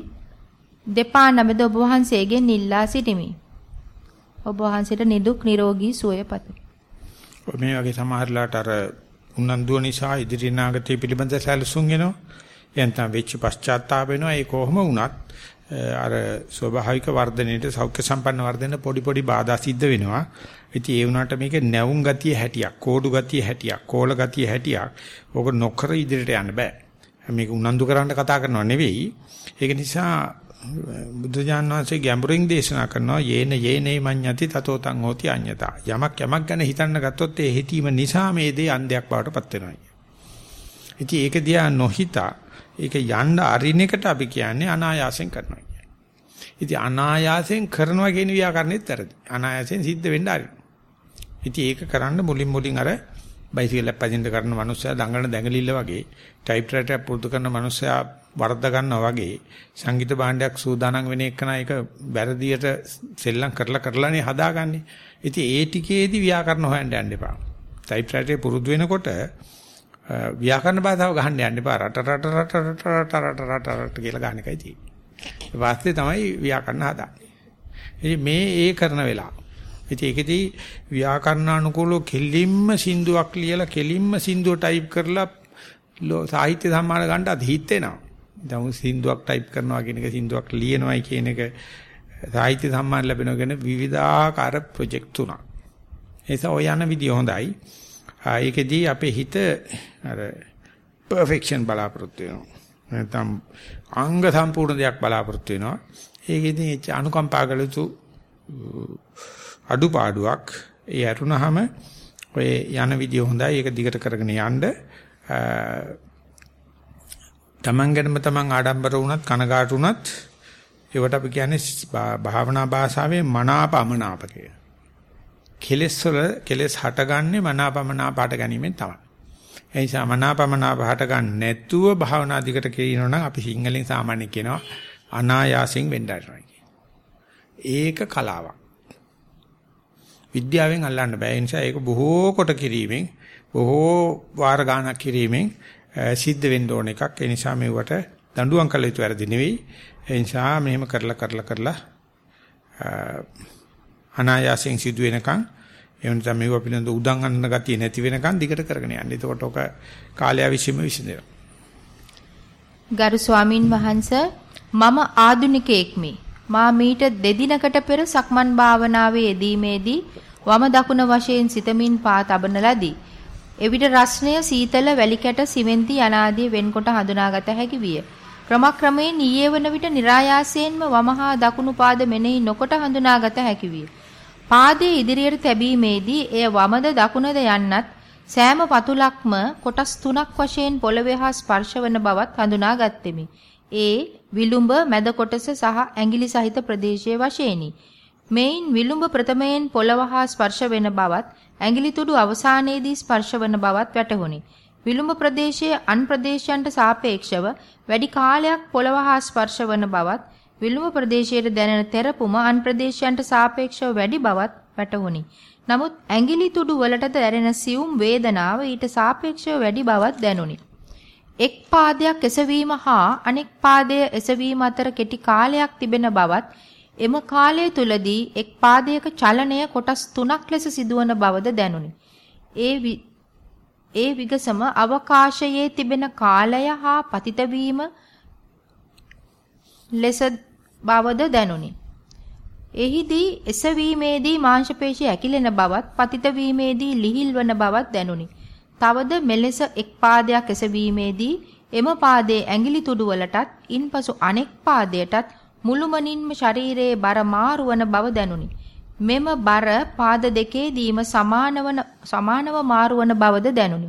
දෙපා නමද ඔබ වහන්සේගෙන් ඉල්ලා සිටිමි. ඔබ වහන්සේට නිදුක් නිරෝගී සුවය පතමි. මේ වගේ සමහරලාට අර උනන්දුව නිසා ඉදිරි නාගතය පිළිබඳ සැලසුම් එනවා. එයන්තම් වෙච්ච පශ්චාත්තාප වෙනවා. ඒ කොහොම වුණත් අර ස්වභාවික වර්ධනයේට සෞඛ්‍ය සම්පන්න වර්ධනයට පොඩි පොඩි බාධා සිද්ධ වෙනවා. ඉතින් ඒ වුණාට මේක නැවුම් ගතිය හැටියක්, කෝඩු ගතිය හැටියක්, කෝල ගතිය හැටියක්. ඕක නොකර ඉදිරියට යන්න බෑ. මේක උනන්දු කරන්න කතා කරනව නෙවෙයි. ඒක නිසා බුදුජාන් වහන්සේ ගැඹුරින් දේශනා කරනවා යේන යේනේ මඤ්ඤති තතෝ තං හෝති අඤ්ඤතා. යමක් යමක් ගැන හිතන්න ගත්තොත් ඒ හිතීම නිසා මේ දේ අන්ධයක් බවට පත් වෙනවා. ඉතින් ඒක දිහා නොහිතා ඒක යන්න අරින එකට අපි කියන්නේ අනායාසයෙන් කරනවා කියන්නේ. ඉතින් අනායාසයෙන් කරනවා කියන ව්‍යාකරණෙත් වැරදි. අනායාසයෙන් සිද්ධ වෙන්න ආරින. ඉතින් ඒක කරන්න මුලින් මුලින් අර බයිසිකල් පැදින්ද කරන මනුස්සයා දඟලන දැඟලිල්ල වගේ ටයිප් රයිටර් පුරුදු කරන මනුස්සයා වර්ධ ගන්නවා වගේ සංගීත භාණ්ඩයක් සූදානම් වෙන එක නයික වැරදියට සෙල්ලම් කරලා කරලානේ හදාගන්නේ. ඉතින් ඒ ටිකේදී ව්‍යාකරණ හොයන්න යන්න එපා. ටයිප් රයිටරේ පුරුදු වෙනකොට ව්‍යාකරණ භාෂාව ගහන්න යන්න එපා. රට රට රට රට රට රට රට රට කියලා ගන්න එකයි තියෙන්නේ. වාස්තේ තමයි ව්‍යාකරණ හදාන්නේ. ඉතින් මේ ඒ කරන වෙලාව. ඉතින් ඒකෙදී ව්‍යාකරණානුකූලව කෙලින්ම සින්දුවක් ලියලා කෙලින්ම සින්දුව ටයිප් කරලා සාහිත්‍ය සම්මාන ගන්නට අද හිට වෙනවා. දැන් සින්දුවක් ටයිප් කරනවා කියන එක සින්දුවක් ලියනවායි කියන එක සාහිත්‍ය සම්මාන ලැබෙනගෙන විවිධාකාර ප්‍රොජෙක්ට් තුනක්. ඒ නිසා ඔය යන විදිය හොඳයි. ඒකෙදී අපේ හිත අර perfection බලාපොරොත්තු වෙනවා. නැත්නම් අංග සම්පූර්ණ දෙයක් බලාපොරොත්තු වෙනවා. ඒකෙදී අනුකම්පා කළ යුතු අඩුපාඩුවක් ඒ අරුණාම ඔය යන විදිය හොඳයි. ඒක දිගට කරගෙන යන්න තමන් ගැනම තමන් ආඩම්බර වුණත් කනගාටු වුණත් ඒවට අපි කියන්නේ භාවනා භාෂාවේ මනාපමනාප කියලා. කෙලෙස් වල කෙලෙස් හටගන්නේ මනාපමනාප හට ගැනීමෙන් තමයි. ඒ නිසා මනාපමනාප හට ගන්න නැතුව භාවනා දිකට කියනවා නම් අපි සිංහලෙන් සාමාන්‍ය කියනවා අනායාසයෙන් වෙන්නයි ඒක කලාවක්. විද්‍යාවෙන් අල්ලන්න බෑ. ඒ නිසා ඒක බොහෝ කොට කිරීමෙන් බොහෝ වාර ගණනක් කිරීමෙන් සිද්ධ වෙන්න ඕන එකක්. ඒ නිසා මේවට දඬුවම් කළ යුතු වැඩි නෙවෙයි. ඒ නිසා මෙහෙම කරලා කරලා කරලා අනායාසයෙන් සිදු වෙනකන් ඒ නිසා මේව පිළිබඳ උදන් අන්න ගතිය නැති වෙනකන් දිගට කරගෙන යන්න. එතකොට ඔක කාලය විශ්ීම විසඳෙනවා. ගරු ස්වාමින් වහන්සේ මම ආදුනිකයෙක්මි. මා මීට දෙදිනකට පෙර සක්මන් භාවනාවේ යෙදීමේදී වම දකුණ වශයෙන් සිතමින් පා තබන ලදී. එවිට රස්නය සීතල වැලි කැට සිමෙන්ති අනාදී වෙන්කොට හඳුනාගත හැකි විය. ක්‍රමක්‍රමයෙන් ඊයේ වන විට નિરાයාසයෙන්ම වමහා දකුණු පාද මෙනෙහි නොකොට හඳුනාගත හැකි විය. පාදයේ ඉදිරියට තැබීමේදී එය වමද දකුණද යන්නත් සෑම පතුලක්ම කොටස් තුනක් වශයෙන් පොළවේ හා ස්පර්ශ වන බවත් හඳුනාගත්ෙමි. ඒ විලුඹ මැද කොටස සහ ඇඟිලි සහිත ප්‍රදේශයේ වශයෙනි. මෙයින් විලුඹ ප්‍රථමයෙන් පොළව හා ස්පර්ශ වෙන බවත් ඇඟිලි තුඩු අවසානයේදී ස්පර්ශ වන බවත් වැටහුණි. විලුඹ ප්‍රදේශයේ අන් ප්‍රදේශයන්ට සාපේක්ෂව වැඩි කාලයක් පොළව හා ස්පර්ශ වන බවත් විලුඹ ප්‍රදේශයේ දැනෙන තෙරපුම අන් ප්‍රදේශයන්ට සාපේක්ෂව වැඩි බවත් වැටහුණි. නමුත් ඇඟිලි තුඩු වලට දැනෙන සියුම් වේදනාව ඊට සාපේක්ෂව වැඩි බවක් දැනුනි. එක් පාදයක් එසවීම හා අනෙක් පාදය එසවීම අතර කෙටි කාලයක් තිබෙන බවත් එම කාලය තුලදී එක් පාදයක චලනය කොටස් තුනක් ලෙස සිදුවන බවද දැනුනි. ඒ ඒ විගසම අවකාශයේ තිබෙන කාලය හා පතිත වීම ලෙස බවද දැනුනි. එහිදී එසවීමේදී මාංශපේශී ඇකිලෙන බවත් පතිත වීමේදී ලිහිල් වන බවත් දැනුනි. තවද මෙලෙස එක් පාදයක් එසවීමේදී එම පාදයේ ඇඟිලි තුඩු වලටත් ඉන්පසු අනෙක් පාදයටත් මුළුමනින්ම ශරීරයේ බර මාරු වන බව දැනුනි. මෙම බර පාද දෙකේදීම සමානවන සමානව මාරු වන බවද දැනුනි.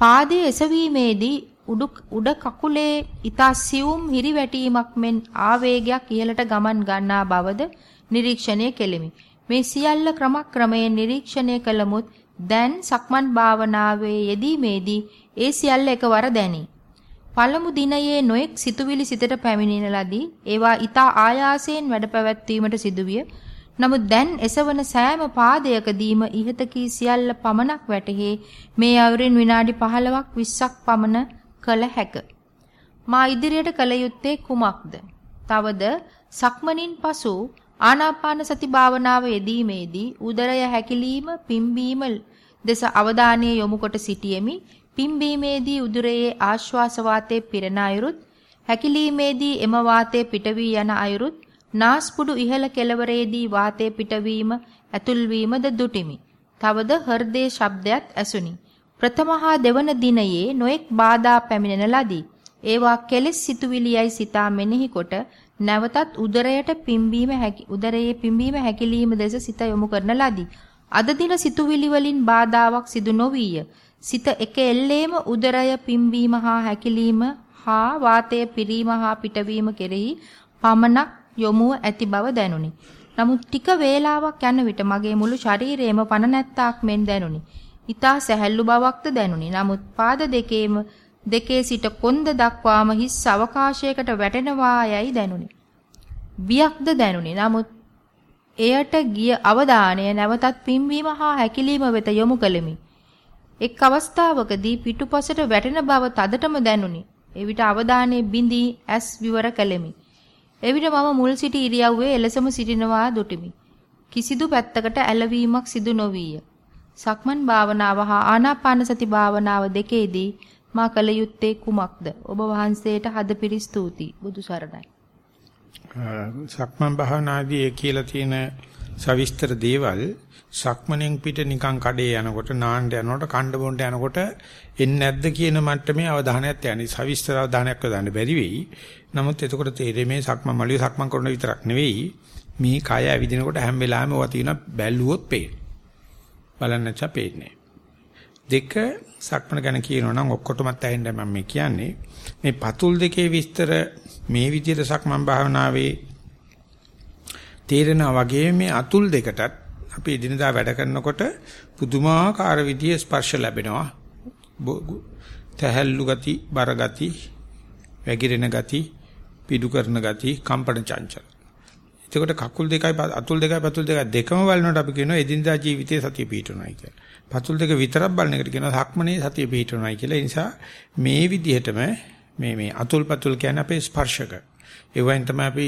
පාදයේ එසවීමේදී උඩු උඩ කකුලේ ඊතා සියුම් හිරිවැටීමක් මෙන් ආවේගයක් ඉහළට ගමන් ගන්නා බවද නිරීක්ෂණය කෙලිමි. මේ සියල්ල ක්‍රමක්‍රමයෙන් නිරීක්ෂණය කළමුත් දැන් සක්මන් භාවනාවේ යෙදීමේදී ඒ සියල්ල එකවර දැනේ. පළමු දිනයේ නොඑක් සිතුවිලි සිතට පැමිණෙන ලදී. ඒවා ඊතා ආයාසයෙන් වැඩ පැවැත්වීමට සිදුවිය. නමුත් දැන් එසවන සෑම පාදයකදීම ඉහත කී සියල්ල පමණක් වැටහි මේ අවුරින් විනාඩි 15ක් 20ක් පමණ කළ හැක. මා ඉදිරියට කළ යුත්තේ කුමක්ද? තවද සක්මනින් පසු ආනාපාන සති භාවනාව යෙදීමේදී උදරය හැකිලිම පිම්බීම දෙස අවධානය යොමු කොට සිටියෙමි. පිම්බීමේදී උදරයේ ආශ්වාස වාතයේ පිරෙන අයුරුත් හැකිලීමේදී එම වාතයේ පිට වී යන අයුරුත් නාස්පුඩු ඉහළ කෙළවරේදී වාතයේ පිටවීම ඇතුල්වීමද දුටිමි. තවද හෘදේ ශබ්දයක් ඇසුනි. ප්‍රථම හා දෙවන දිනයේ නොඑක් බාධා පැමිණෙන ලදී. ඒවා කෙලෙස් සිතුවිලියයි සිතා මෙනෙහි කොට නැවතත් උදරයට පිම්බීම හැකි උදරයේ පිම්බීම හැකිලිම දෙස සිත යොමු කරන ලදී. අද දින සිතුවිලි වලින් බාධාවක් සිදු නොවිය. සිත එක එල්ලේම උදරය පිම්බීම හා හැකිලිම හා වාතයේ පිරීම හා පිටවීම කෙරෙහි පමණක් යොමුව ඇති බව දැනුනි. නමුත් ටික වේලාවක් යන විට මගේ මුළු ශරීරයම පන නැත්තාක් මෙන් දැනුනි. ඊතා සැහැල්ලු බවක්ද දැනුනි. නමුත් පාද දෙකේම දෙකේ සිට කොන්ද දක්වාම හිස් අවකාශයකට වැටෙනවා යයි දැනුනි. බියක්ද දැනුනි. නමුත් එයට ගිය අවධානය නැවතත් පිම්වීම හා හැකිලිම වෙත යොමු කළෙමි. එක් අවස්ථාවකදී පිටුපසට වැටෙන බව තදටම දැනුනි. එවිට අවධානයේ බිඳී ඇස් විවර කළෙමි. එවිට මම මුල් සිටි ඉරියව්වේ එලෙසම සිටිනවා දුටිමි. කිසිදු පැත්තකට ඇලවීමක් සිදු නොවිය. සක්මන් භාවනාව හා ආනාපාන සති භාවනාව දෙකේදී මා කල යුත්තේ කුමක්ද? ඔබ වහන්සේට හදපිරි ස්තුතියි. බුදු සරණයි. සක්මන් භාවනාදී කියලා තියෙන සවිස්තර දේවල් සක්මණෙන් පිට නිකන් කඩේ යනකොට නාන්න යනකොට කණ්ඩ බොණ්ඩ යනකොට එන්නේ නැද්ද කියන මට්ටමේ අවධානයක් යන්නේ. සවිස්තර අවධානයක් යොදන්න බැරි වෙයි. නමුත් එතකොට තේරෙන්නේ මේ සක්මන් මළුවේ සක්මන් කරන විතරක් නෙවෙයි මේ කය ඇවිදිනකොට හැම වෙලාවෙම ඔවා තියෙන බැලුවොත් පේන. බලන්න නැචා පේන්නේ. දෙක සක්මන ගැන කියනවා නම් ඔක්කොටමත් ඇහෙන්න මම මේ කියන්නේ. මේ පතුල් දෙකේ විස්තර මේ විදිහට සක්මන් භාවනාවේ තේරෙනා වගේ මේ අතුල් දෙකටත් අපි එදිනදා වැඩ කරනකොට පුදුමාකාර විදිහේ ස්පර්ශ ලැබෙනවා. තැහැල්ලු ගති, බර ගති, වැగిරෙන ගති, පිඩු කරන ගති, කම්පන චංචල. එතකොට කකුල් දෙකයි අතුල් දෙකයි පතුල් දෙකයි දෙකම බලනකොට අපි කියනවා එදිනදා ජීවිතයේ සතිය පිහිටුනයි කියලා. පතුල් දෙක විතරක් බලන එකට කියනවා සක්මනේ සතිය පිහිටුනයි කියලා. ඒ නිසා මේ විදිහටම මේ මේ අතුල් පතුල් කියන්නේ අපේ ස්පර්ශක. ඒ වයින් තමයි අපි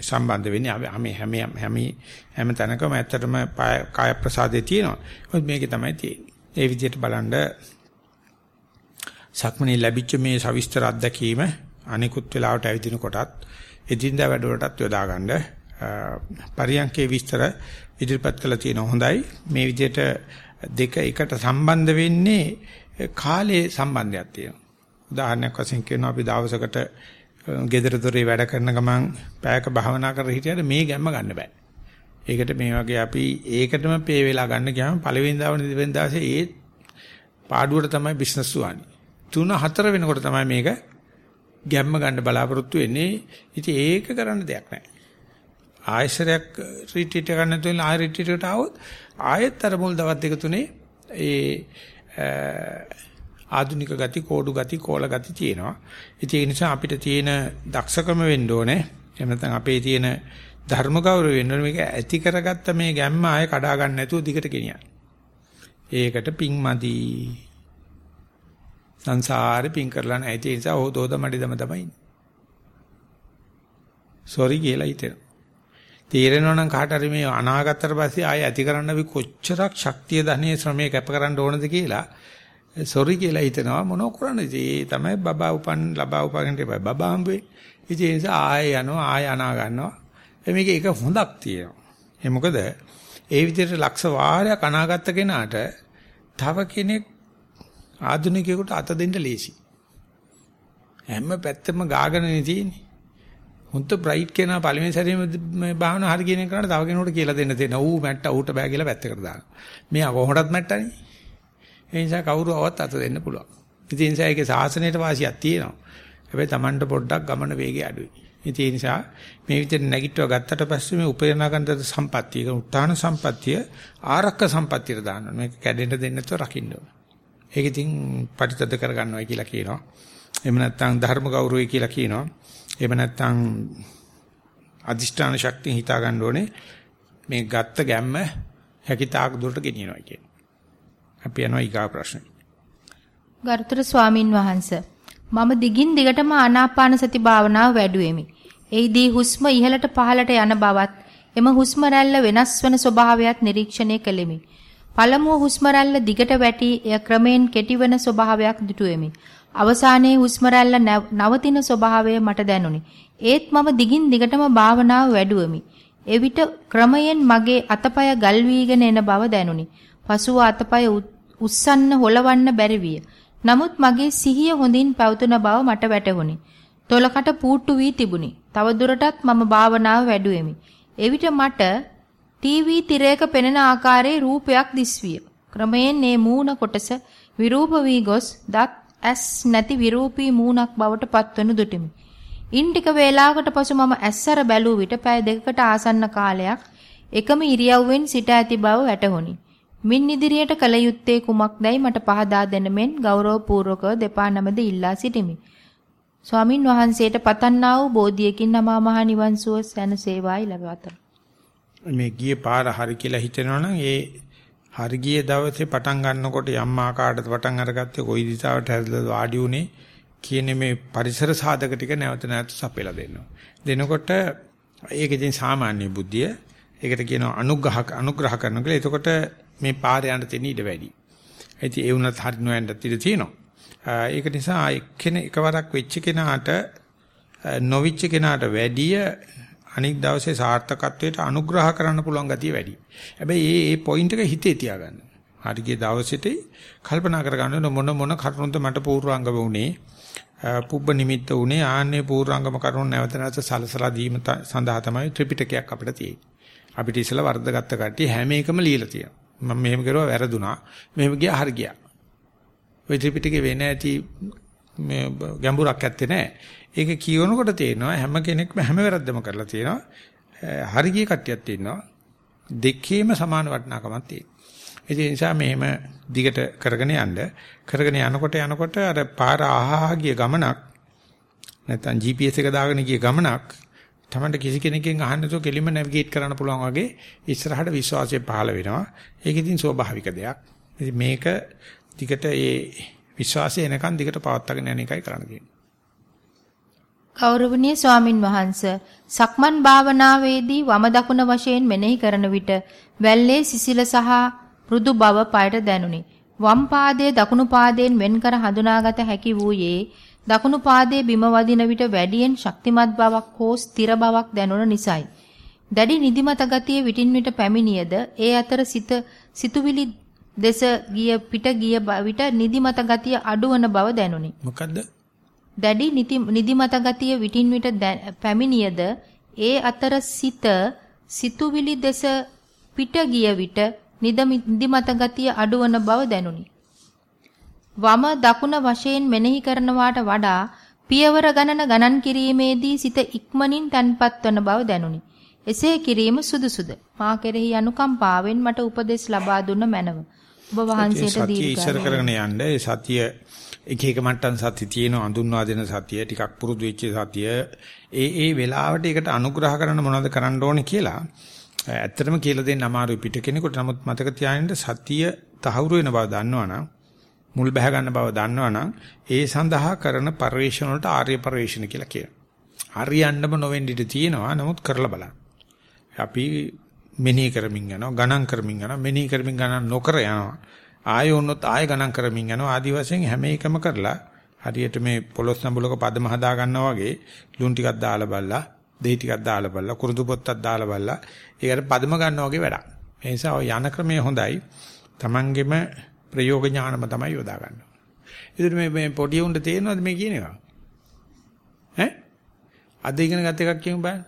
සම්බන්ධ වෙන්නේ අපි හැම හැම හැම තැනකම ඇත්තටම කාය ප්‍රසාදේ තියෙනවා. මොකද මේකේ තමයි තියෙන්නේ. ඒ විදිහට බලනද සක්මණේ ලැබිච්ච මේ සවිස්තර අත්දැකීම අනිකුත් වෙලාවට ඇවිදින කොටත් එදින්දා වැඩවලටත් යොදා ගන්න පරියන්කේ විස්තර ඉදිරිපත් කළ තියෙන හොඳයි මේ විදිහට දෙක එකට සම්බන්ධ වෙන්නේ කාලයේ සම්බන්ධයක් තියෙනවා උදාහරණයක් වශයෙන් කියනවා අපි දවසකට ගෙදර දොරේ වැඩ කරන ගමන් පැයක භාවනා කර හිටියට මේ ගැම්ම ගන්න බෑ. ඒකට මේ වගේ අපි ඒකටම පේ වෙලා ගන්න ගියාම පළවෙනි දවසේ දෙවෙනි දවසේ ඒ පාඩුවට තමයි බිස්නස් උවන්නේ. තුන හතර වෙනකොට තමයි මේක ගැම්ම ගන්න බලාපොරොත්තු වෙන්නේ. ඉතින් ඒක කරන්න දෙයක් නැහැ. ආයශරයක් රිට්‍රීට් එක ගන්න තුන ආය රිට්‍රීට් එකට ආවොත් ආයෙත් අර මුල් දවස් දෙක තුනේ ඒ ආධුනික ගති, කෝඩු ගති, කෝල ගති තියෙනවා. ඉතින් ඒ නිසා අපිට තියෙන දක්ෂකම වෙන්න ඕනේ. එහෙම නැත්නම් අපේ තියෙන ධර්ම ගෞරවය වෙන්න ඕනේ මේක ඇති කරගත්ත මේ ගැම්ම ආයේ කඩා ගන්න නැතුව දිගට ගෙනියන්න. ඒකට පිං මදි. සංසාරේ පිං කරලා නැති ඒ නිසා ඕ දෝද මඩිදම තමයි ඉන්නේ. සෝරි කියලා හිතෙනවා. තේරෙනවා නම් කාට හරි මේ අනාගතතර පස්සේ ආයෙ ඇති කරන්න අපි කොච්චරක් ශක්තිය ධනෙ ශ්‍රමයේ කැප කරන්න ඕනද කියලා සොරි කියලා හිතනවා. මොනෝ කරන්නේ? ඒ තමයි බබා උපන් ලබා උපන් ඉපයි බබා හම්බෙන්නේ ඉතින් ඒ නිසා ආයෙ යනවා ආයෙ අනා ගන්නවා. මේක එක හොඳක් තියෙනවා. ඒ මොකද? ඒ විදිහට ලක්ෂ වාරයක් අනාගත කෙනාට තව කෙනෙක් ආධුනිකයෙකුට අත දෙන්න ලේසි. හැම පැත්තම ගාගෙන තියෙන්නේ හුන්ත බ්‍රයිට් කෙනා පළවෙනි සැරේම මේ භාවනා හරි කියන කෙනාට තව කෙනෙකුට කියලා දෙන්න තියෙනවා. ඌ මැට්ට ඌට බෑ කියලා පැත්තකට දානවා. මෙයා කොහොමදත් මැට්ටනේ? ඒ නිසා කවුරු આવත් අත දෙන්න පුළුවන්. ඉතින් ඒ නිසා ඒකේ සාසනයට වාසියක් තියෙනවා. හැබැයි Tamanට පොඩ්ඩක් ගමන වේගය අඩුයි. ඉතින් ඒ නිසා මේ විදිහට නැගිටව ගත්තට පස්සේ මේ උපේනාගන්ත සම්පත්තිය, ඒක උත්තාන සම්පත්තිය ආරක්ක සම්පත්තියට දානවා. මේක කැඩෙන්න දෙන්න නැතුව රකින්න ඕන. ඒක ඉතින් පරිතද කරගන්නවා කියලා කියනවා. එහෙම නැත්නම් ධර්ම ගෞරවය කියලා කියනවා. එහෙම නැත්නම් අදිෂ්ඨාන ශක්තිය හිතා ගන්න ඕනේ. මේ ගත්ත ගැම්ම හැකිතාක් දුරට ගෙනියනවා කියන්නේ. අපි යනවා ඊගා ප්‍රශ්නෙට. ගරුතර ස්වාමින් වහන්සේ මම දිගින් දිගටම ආනාපාන සති භාවනාව වැඩුවෙමි. එෙහිදී හුස්ම ඉහළට පහළට යන බවත් එම හුස්ම රැල්ල වෙනස් වන ස්වභාවයත් නිරීක්ෂණය කළෙමි. පළමුව හුස්ම රැල්ල දිගට වැටි එය ක්‍රමෙන් කෙටිවන ස්වභාවයක් දුටුවෙමි. අවසානයේ හුස්ම රැල්ල නවතින ස්වභාවය මට දැනුනි. ඒත් මම දිගින් දිගටම භාවනාව වැඩුවෙමි. එවිට ක්‍රමයෙන් මගේ අතපය ගල් වීගෙන එන බව දැනුනි. පසුව අතපය උස්සන්න හොලවන්න බැරි විය. නමුත් මගේ සිහිය හොඳින් පැවතුන බව මට වැටහුණි. තොලකට පූට්ටු වී තිබුණි. තව දුරටත් මම භාවනාව වැඩුවෙමි. එවිට මට ටීවී තිරයක පෙනෙන ආකාරයේ රූපයක් දිස්විය. ක්‍රමයෙන් මේ මූණ කොටස විරූප වී ගොස් දත් ඇස් නැති විරූපී මූණක් බවට පත්වනු දුටිමි. ඉන් ටික වේලාවකට පසු මම ඇස්සර බැලූ විට පැය දෙකකට ආසන්න කාලයක් එකම ඉරියව්වෙන් සිට ඇති බව වැටහුණි. මින් ඉදිරියට කල යුත්තේ කුමක්දයි මට පහදා දෙන මෙන් ගෞරවපූර්වකව දෙපා නමද ඉල්ලා සිටිමි. ස්වාමින් වහන්සේට පතන්නා වූ බෝධියකින් නමා මහ නිවන් සුව සැනසේවායි ලැබවත. මේ ගියේ පාර හරි කියලා හිතනවනම් ඒ හරි ගියේ දවසේ පටන් ගන්නකොට යම් ආකාරයකට පටන් අරගත්තේ කොයි දිශාවට හැරිලාද වාඩි උනේ කියන මේ පරිසර සාධක ටික නැවත නැවත සපයලා දෙනවා. දෙනකොට ඒක ඉතින් සාමාන්‍ය බුද්ධිය. ඒකට කියනවා අනුග්‍රහ අනුග්‍රහ කරනවා කියලා. එතකොට මේ පාරේ යන්න තියෙන ඉඩ වැඩි. ඉතින් ඒ වුණත් හරි නොයන්ට ඉඩ තියෙනවා. ඒක නිසා එක්කෙන එකවරක් වෙච්ච කෙනාට නොවිච්ච කෙනාට වැඩිය අනික් දවසේ සාර්ථකත්වයට අනුග්‍රහ කරන්න පුළුවන් ගතිය වැඩි. හැබැයි මේ මේ පොයින්ට් එක හිතේ තියාගන්න. හරිගේ දවසේට කල්පනා කරගන්න මොන මොන කරුණුද මට පූර්වාංගම වුණේ පුබ්බ නිමිත්ත උනේ ආන්නේ පූර්වාංගම කරුණු නැවත නැවත සලසලා දීම සඳහා තමයි ත්‍රිපිටකයක් අපිට තියෙන්නේ. අපිට ඉස්සලා වර්ධගත්ත කට්ටිය හැම එකම ලියලා තියෙනවා. මම මෙහෙම කරුවා වැරදුනා. මෙහෙම ගියා හරි ගියා. ওই ත්‍රිපිටකේ වෙන්නේ නැති මේ ගැඹුරක් ඇත්තේ නැහැ. ඒක කියවනකොට තේරෙනවා හැම කෙනෙක්ම හැම වැරද්දම කරලා තියෙනවා. හරි ගිය කට්ටියක් තියෙනවා. දෙකේම සමාන වටිනාකමක් තියෙනවා. ඒ නිසා මෙහෙම දිගට කරගෙන යන්න කරගෙන යනකොට යනකොට අර පාර ආහා ගිය ගමනක් නැත්නම් GPS එක දාගෙන ගිය ගමනක් තමන්ට කිසි කෙනෙක්ගෙන් අහන්න නැතුව කෙලින්ම නැවිගේට් කරන්න පුළුවන් වගේ ඉස්සරහට විශ්වාසය පහළ වෙනවා. ඒක ඉතින් ස්වභාවික දෙයක්. ඉතින් මේක දිගට ඒ විශ්වාසය එනකන් දිගට පවත්වාගෙන යන එකයි කරන්න තියෙන්නේ. ගෞරවනීය ස්වාමින් වහන්සේ සක්මන් භාවනාවේදී වම දකුණ වශයෙන් මෙනෙහි කරන විට වැල්ලේ සිසිල සහ මෘදු බව පයට දැනුනි. වම් පාදයේ දකුණු පාදයෙන් වෙන්කර හඳුනාගත හැකි වූයේ දකුණු පාදයේ බිම වදින විට වැඩියෙන් ශක්තිමත් බවක් හෝ ස්ථිර බවක් දැනුන නිසායි. දැඩි නිදිමත ගතිය විටින් විට පැමිණියද ඒ අතර සිත සිතුවිලි දෙස ගිය පිට ගිය විට නිදිමත ගතිය අඩුවන බව දැනුනි. මොකද්ද? දැඩි නිදිමත ගතිය විටින් විට පැමිණියද ඒ අතර සිත සිතුවිලි දෙස පිට ගිය විට නිදිමත ගතිය අඩුවන බව දැනුනි. වම දකුණ වශයෙන් මෙනෙහි කරනවාට වඩා පියවර ගණන ගණන් කිරීමේදී සිත ඉක්මනින් තන්පත් වන බව දැනුනි. එසේ කිරීම සුදුසුද? මා කෙරෙහි අනුකම්පාවෙන් මට උපදෙස් ලබා දුන්න මැනව. ඔබ වහන්සේට දීර්ඝ ඉස්සර කරගෙන යන්න ඒ සතිය එක එක මට්ටම් සතිය තියෙන අඳුන්වා දෙන සතිය ටිකක් පුරුදු වෙච්ච සතිය ඒ ඒ වෙලාවට ඒකට අනුග්‍රහ කරන්න මොනවද කරන්න ඕනේ කියලා ඇත්තටම කියලා දෙන්න අමාරුයි පිට කෙනෙකුට. නමුත් මතක තියාගන්න සතිය තහවුරු වෙන බව දන්නවනම් මුල් බැහැ ගන්න බව දන්නවනම් ඒ සඳහා කරන පරිශ්‍රණ වලට ආර්ය පරිශ්‍රණ කියලා කියනවා. හරියන්නම නොවෙන්න ඉඩ තියෙනවා. නමුත් කරලා බලන්න. අපි මෙනෙහි කරමින් යනවා, ගණන් කරමින් යනවා, මෙනෙහි කරමින් ගණන් නොකර යනවා. ආයෙ වුණොත් ආයෙ ගණන් කරමින් යනවා. ආදි වශයෙන් හැම එකම කරලා හරියට මේ පොලොස් නඹුලක පදම හදා ගන්නවා වගේ ලුණු ටිකක් දාලා බලලා දෙහි ටිකක් දාලා බලලා කුරුදු පොත්තක් දාලා බලලා ඒකට පදම ගන්නවා වගේ වැඩක්. ඒ නිසා ඔය යන ක්‍රමය හොඳයි. Tamanගෙම ප්‍රයෝග ඥානම තමයි යොදා ගන්න. ඉතින් මේ මේ පොඩි උන්ට තේරෙනවද මේ කියන එක? ඈ? අද ඉගෙන ගත්ත එකක් කියමු බලන්න.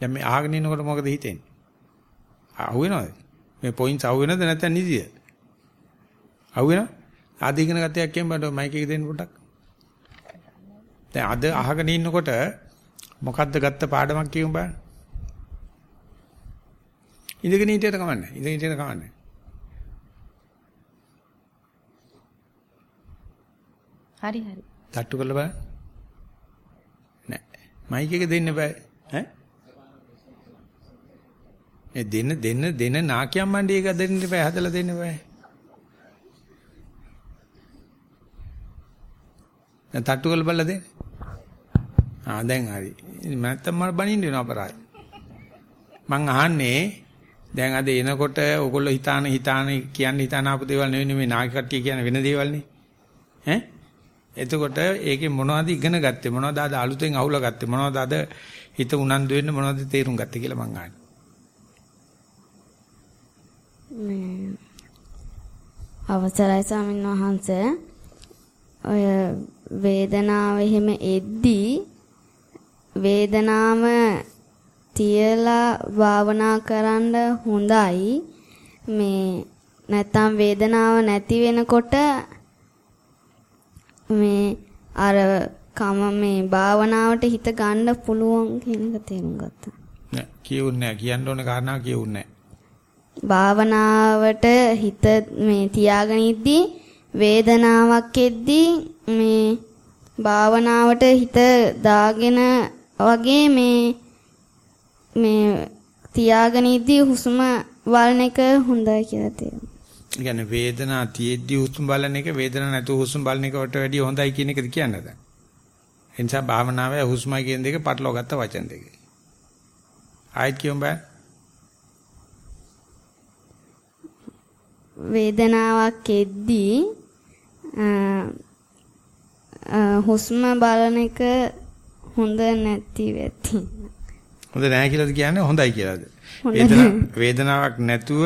දැන් මේ අහගෙන ඉන්නකොට මොකද හිතෙන්නේ? අහුවෙනවද? මේ පොයින්ට්ස් අහුවෙනවද නැත්නම් නිදිද? අහුවෙනවද? අද ඉගෙන ගත්ත එකක් කියමු බලන්න මයික් එක දෙන්න පොඩ්ඩක්. දැන් අද අහගෙන ඉන්නකොට මොකද්ද ගත්ත පාඩමක් කියමු බලන්න. ඉඳගෙන හිටියට කමන්නේ. ඉඳගෙන හිටියට කමන්නේ. හරි හරි. තට්ටු කරලා බලන්න. නෑ. මයික් එක දෙන්න බෑ. ඈ? ඒ දෙන්න දෙන්න දෙන්න නාකියම් මණ්ඩි එක දෙන්න බෑ හදලා දෙන්න බෑ. දැන් තට්ටු කරලා බලලා දෙන්න. ආ දැන් හරි. නැත්තම් මම බනින්න වෙනවා අපරාධ. මං අහන්නේ දැන් අද එනකොට ඔයගොල්ලෝ හිතාන හිතාන කියන්න හිතාන ආපු දේවල් නෙවෙයි මේ නාකි කට්ටිය කියන වෙන දේවල් නේ. ඈ එතකොට ඒකේ මොනවද ඉගෙන ගත්තේ? මොනවද අද අලුතෙන් අහුලා ගත්තේ? මොනවද අද හිත උනන්දු වෙන්න? මොනවද තේරුම් ගත්තේ කියලා මං අහන්නේ. මේ අවසරයි ස්වාමීන් වහන්සේ. ඔය වේදනාව එහෙම එද්දී වේදනාව තියලා භාවනා කරන්න හොඳයි. මේ නැත්තම් වේදනාව නැති වෙනකොට මේ අර කම මේ භාවනාවට හිත ගන්න පුළුවන් කියන එක තේරුම් ගත්තා. නෑ කියුන්නේ නෑ කියන්න ඕන කාරණා කියුන්නේ නෑ. භාවනාවට හිත මේ තියාගෙන ඉද්දී වේදනාවක් එද්දී මේ භාවනාවට හිත දාගෙන වගේ මේ මේ තියාගෙන ඉද්දී හුස්ම වල්න එක හොඳයි කියලා තේරුණා. කියන්නේ වේදනා තියෙද්දි හුස්ම බලන එක වේදනා නැතුව හුස්ම බලන එකට වැඩිය හොඳයි කියන එකද කියන්නේ දැන්. ඒ නිසා භාවනාවේ හුස්මයි කියන දෙක පටලවා ගත්ත වචන දෙක. ආයෙත් කියමු බෑ. වේදනාවක් එද්දී හුස්ම බලන එක හොඳ නැති වෙති. හොඳ නැහැ කියලාද කියන්නේ හොඳයි කියලාද? වේදනාවක් නැතුව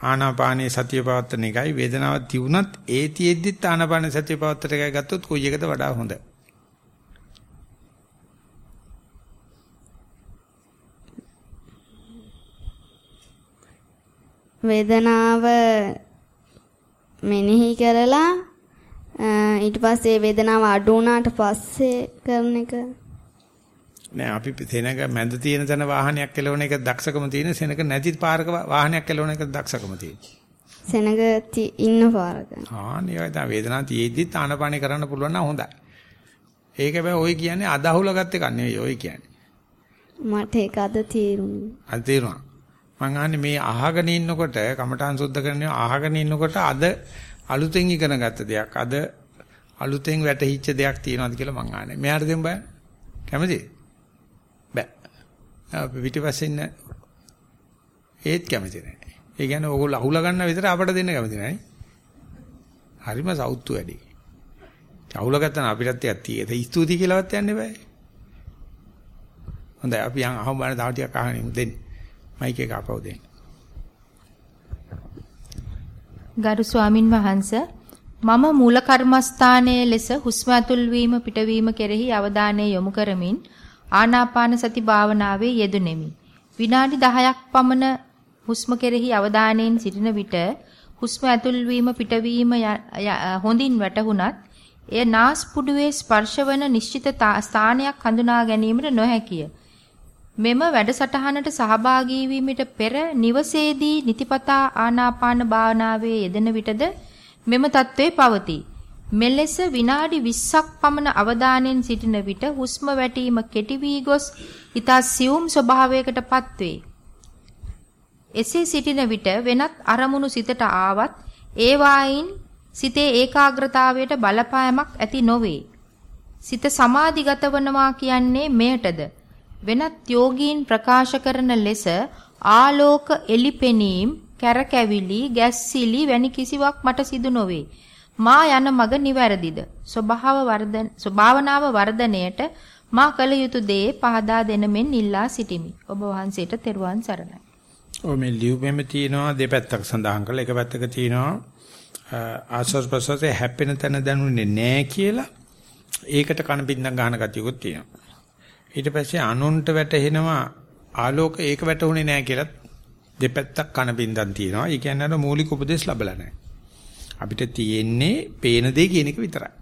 ආනාපානයේ සතිය පවත්තන එකයි වේදනාවක් තියුණත් ඒ තියෙද්දිත් ආනාපාන සතිය පවත්තන එකයි ගත්තොත් කොයි එකද වඩා හොඳ? වේදනාව මෙනෙහි කරලා ඊට පස්සේ වේදනාව අඩු වුණාට පස්සේ කරන එක නෑ අපි සෙනඟ මැද තියෙන තැන වාහනයක් කෙලවන එක දක්ෂකම තියෙන සෙනඟ නැති පාරක වාහනයක් කෙලවන එක දක්ෂකම තියෙන. සෙනඟ ඉන්න පාරක. ආ නේ තමයි වේදනාව තියෙද්දි තානපානේ කරන්න පුළුවන් නම් හොඳයි. ඒක හැබැයි ඔය කියන්නේ අදහුල ගත්ත එකක් නෙවෙයි ඔය කියන්නේ. මට ඒක අද තේරුණා. අද තේරුණා. මං අහන්නේ මේ අහගෙන ඉන්නකොට කමඨාන් සුද්ධ කරන්නේ අහගෙන ඉන්නකොට අද අලුතෙන් ඉගෙන ගත්ත දෙයක් අද අලුතෙන් වැටහිච්ච දෙයක් තියෙනවද කියලා මං අහන්නේ. මෙයාට දෙන්න බෑ. කැමතිද? බෑ. අපි පිටිපස්සේ ඉන්න ඒත් කැමති නැහැ. ඒ කියන්නේ ඕගොල්ලෝ අහුලා ගන්න විතර අපට දෙන්න කැමති නැහැ. හරිම සෞතු වැඩි. අහුලා ගත්තා නම් අපිටත් ටිකක් තියෙද ස්තුති කියලාවත් යන්න බෑ. හොඳයි අපි යන් අහමු බලන්න තව ටිකක් අහන්න දෙන්න. මයික් එක අපව දෙන්න. ගරු ස්වාමින් වහන්සේ මම මූල කර්මස්ථානයේ ලෙස හුස්ම ඇතුල් වීම පිටවීම කෙරෙහි අවධානය යොමු කරමින් ආනාපාන සති භාවනාවේ යෙදුණෙමි. විනාඩි 10ක් පමණ හුස්ම කෙරෙහි අවධානයෙන් සිටින විට හුස්ම ඇතුල් වීම පිටවීම හොඳින් වැටහුණත් එය නාස් පුඩුවේ ස්පර්ශවන නිශ්චිත ස්ථානයක් හඳුනා ගැනීමට නොහැකිය. මෙම වැඩසටහනට සහභාගී වීමට පෙර නිවසේදී නිතිපතා ආනාපාන භාවනාවේ යෙදෙන විටද මෙම தત્ත්වය පවතී. මෙලෙස විනාඩි 20ක් පමණ අවධානයෙන් සිටින විට හුස්ම වැටීම කෙටි වී ගොස් ඊතා සියුම් ස්වභාවයකටපත් වේ. එසේ සිටින විට වෙනත් අරමුණු සිතට ආවත් ඒ වායින් සිතේ ඒකාග්‍රතාවයට බලපෑමක් ඇති නොවේ. සිත සමාධිගත වනවා කියන්නේ මෙයටද වෙනත් යෝගීන් ප්‍රකාශ කරන ලෙස ආලෝක එලිපෙනීම් කැරකැවිලි ගැස්සිලි වැනි කිසිවක් මට සිදු නොවේ. මා යන මග නිවැරදිද? ස්වභාව වර්ධන ස්වභාවනාව වර්ධනයට මා කළ යුතු දේ පහදා දෙන මෙන් ඉල්ලා සිටිමි. ඔබ වහන්සේට තෙරුවන් සරණයි. ඔය මේ ලියුමෙම තියෙනවා දෙපැත්තක් සඳහන් කරලා එක පැත්තක තියෙනවා ආස්වාස් ප්‍රසවාසයේ හැපෙන තැන දැනුනේ නැහැ කියලා ඒකට කන බින්දක් ගන්න ගතියකුත් තියෙනවා. ඊට පස්සේ අනුන්ට වැටෙනවා ආලෝක ඒක වැටුනේ නැහැ කියලා දෙපැත්තක් කන බින්දන් තියෙනවා. ඒ කියන්නේ අර මූලික උපදේශ ලැබලා නැහැ. අපිට තියෙන්නේ පේන දේ කියන එක විතරයි.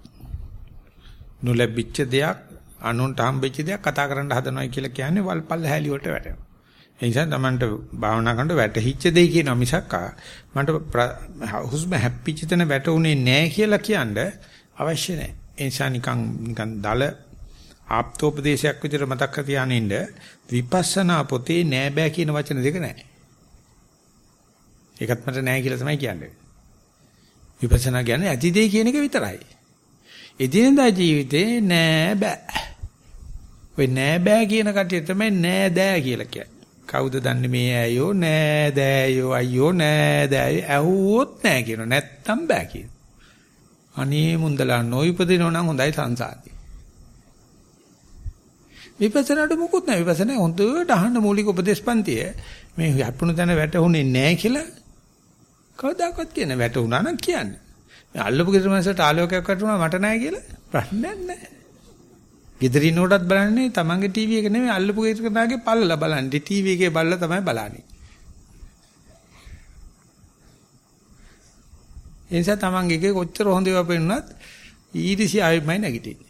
නොලැබිච්ච දෙයක් අනුන්ට හම්බෙච්ච දෙයක් කතා කරන්න හදනවා කියලා කියන්නේ වල්පල් හැලි වලට වැටෙනවා. ඒ නිසා Tamanට භාවනා කරනකොට වැටහිච්ච දෙය කියන මිසක් මට හුස්ම හැප්පිච්ච තැන වැටුනේ නැහැ කියලා කියන්න අවශ්‍ය නැහැ. ඒ නිසා නිකන් නිකන් දල ආප්තෝපදේශයක් විදිහට මතක් කර තියානින්න විපස්සනා පොතේ නෑ බෑ කියන වචන දෙක නෑ. ඒකත් මට නෑ කියලා තමයි කියන්නේ. විපස්සනා කියන්නේ ඇති දෙය කියන එක විතරයි. එදිනෙදා ජීවිතේ නෑ බෑ. ඔය නෑ බෑ කියන කටිය තමයි නෑ දෑ කියලා කියන්නේ. කවුද දන්නේ මේ ඇයෝ නෑ දෑයෝ අයියෝ නෑ දෑයෝ ඇහුවොත් නෑ කියන නැත්තම් බෑ කියන. අනේ මුන්දලා නොයිපදිනව නම් හොඳයි සංසාරේ. විපස්සනාට මොකුත් නැහැ. විපස්සනා හොඳට අහන්න මූලික උපදේශපන්තිය මේ යප්පුණු තැන වැටුනේ නැහැ කියලා කවදාකවත් කියන වැටුණා නම් කියන්නේ. මේ අල්ලපු ගෙදර මනසට ආලෝකයක් වැටුණා මට නැහැ කියලා ප්‍රශ්නයක් නැහැ. ගෙදරින් උඩත් බලන්නේ තමන්ගේ ටීවී එක නෙමෙයි අල්ලපු ගෙදර නාගේ පල්ලලා බලන්නේ. ටීවී එකේ බල්ලා තමයි බලන්නේ. ඒ නිසා තමන්ගේ කොච්චර හොඳ ඒවා පෙන්නුනත් ඊරිසි ආයෙමයි නැගිටින්නේ.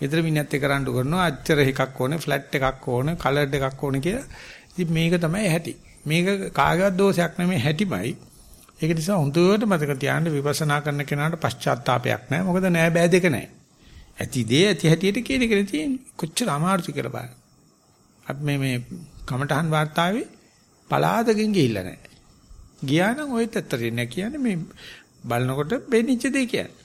ගෙදර මිනිහත් එක්ක රණ්ඩු කරනවා අච්චර එකක් ඕනේ ෆ්ලැට් එකක් ඕනේ කලර්ඩ් එකක් ඕනේ කියලා. ඉතින් මේක තමයි ඇති. මේක කාගේවත් දෝෂයක් නෙමෙයි හැටිමයි. ඒක නිසා හොඳට මතක තියාගන්න විපස්සනා කරන කෙනාට පශ්චාත්තාවයක් නැහැ. මොකද නෑ බෑ දෙක නැහැ. ඇති දේ ඇති හැටියට කියන එකනේ තියෙන්නේ. කොච්චර අමාරුද කියලා බලන්න. අපි මේ මේ කමඨහන් වාර්තාවේ පලාතකින් ගිහිල්ලා නැහැ. ගියා නම් ඔය තත්තරේ නෑ කියන්නේ මේ බලනකොට බෙනිච්ච දෙය කියන්නේ.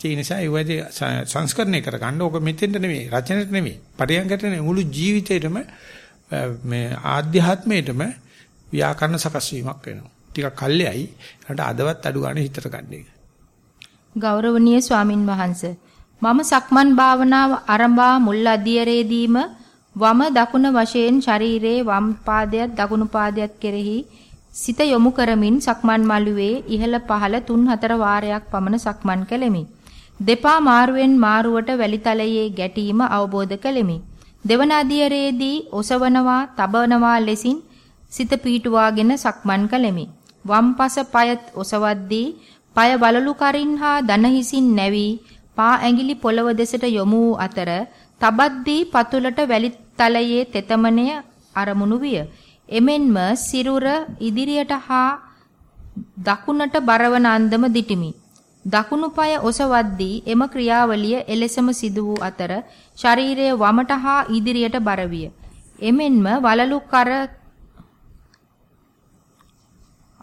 ඒ නිසා ඒ වගේ සංස්කරණය කරගන්න ඕක මෙතෙන්ට නෙමෙයි රචනෙට නෙමෙයි පරියන්කට නෙමෙයි මුළු ජීවිතේටම මේ ආධ්‍යාත්මයටම ව්‍යාකරණ සකස් වීමක් වෙනවා. ටිකක් කල්යයි. ඒකට අදවත් අඩු ගන්න හිතට ගන්න එක. ගෞරවනීය ස්වාමින් වහන්සේ මම සක්මන් භාවනාව ආරම්භා මුල් අධියරේදීම වම දකුණ වශයෙන් ශරීරයේ වම් පාදයට දකුණු පාදයට කෙරෙහි සිත යොමු කරමින් සක්මන් මළුවේ ඉහළ පහළ 3-4 වාරයක් පමණ සක්මන් කළෙමි. දෙපා මාරුවෙන් මාරුවට වැලිතලයේ ගැටීම අවබෝධ කළෙමි. දෙවන අධියරේදී ඔසවනවා, තබනවා ලෙසින් සිත පීටුවාගෙන සක්මන් කළෙමි. වම්පස පය ඔසවද්දී පය බලලු කරින් හා දන හිසින් නැවි පා ඇඟිලි පොළව දෙසට යොමු වූ අතර තබද්දී පතුලට වැලිතලයේ තෙතමනය අරමුණු විය. එමෙන්ම සිරුර ඉදිරියට හා දකුණට බරවන අන්දම දිටිමි. දකුණු පාය ඔසවද්දී එම ක්‍රියාවලිය එලෙසම සිදු වූ අතර ශරීරයේ වමට හා ඉදිරියට බර විය. එමෙන්ම වලලු කර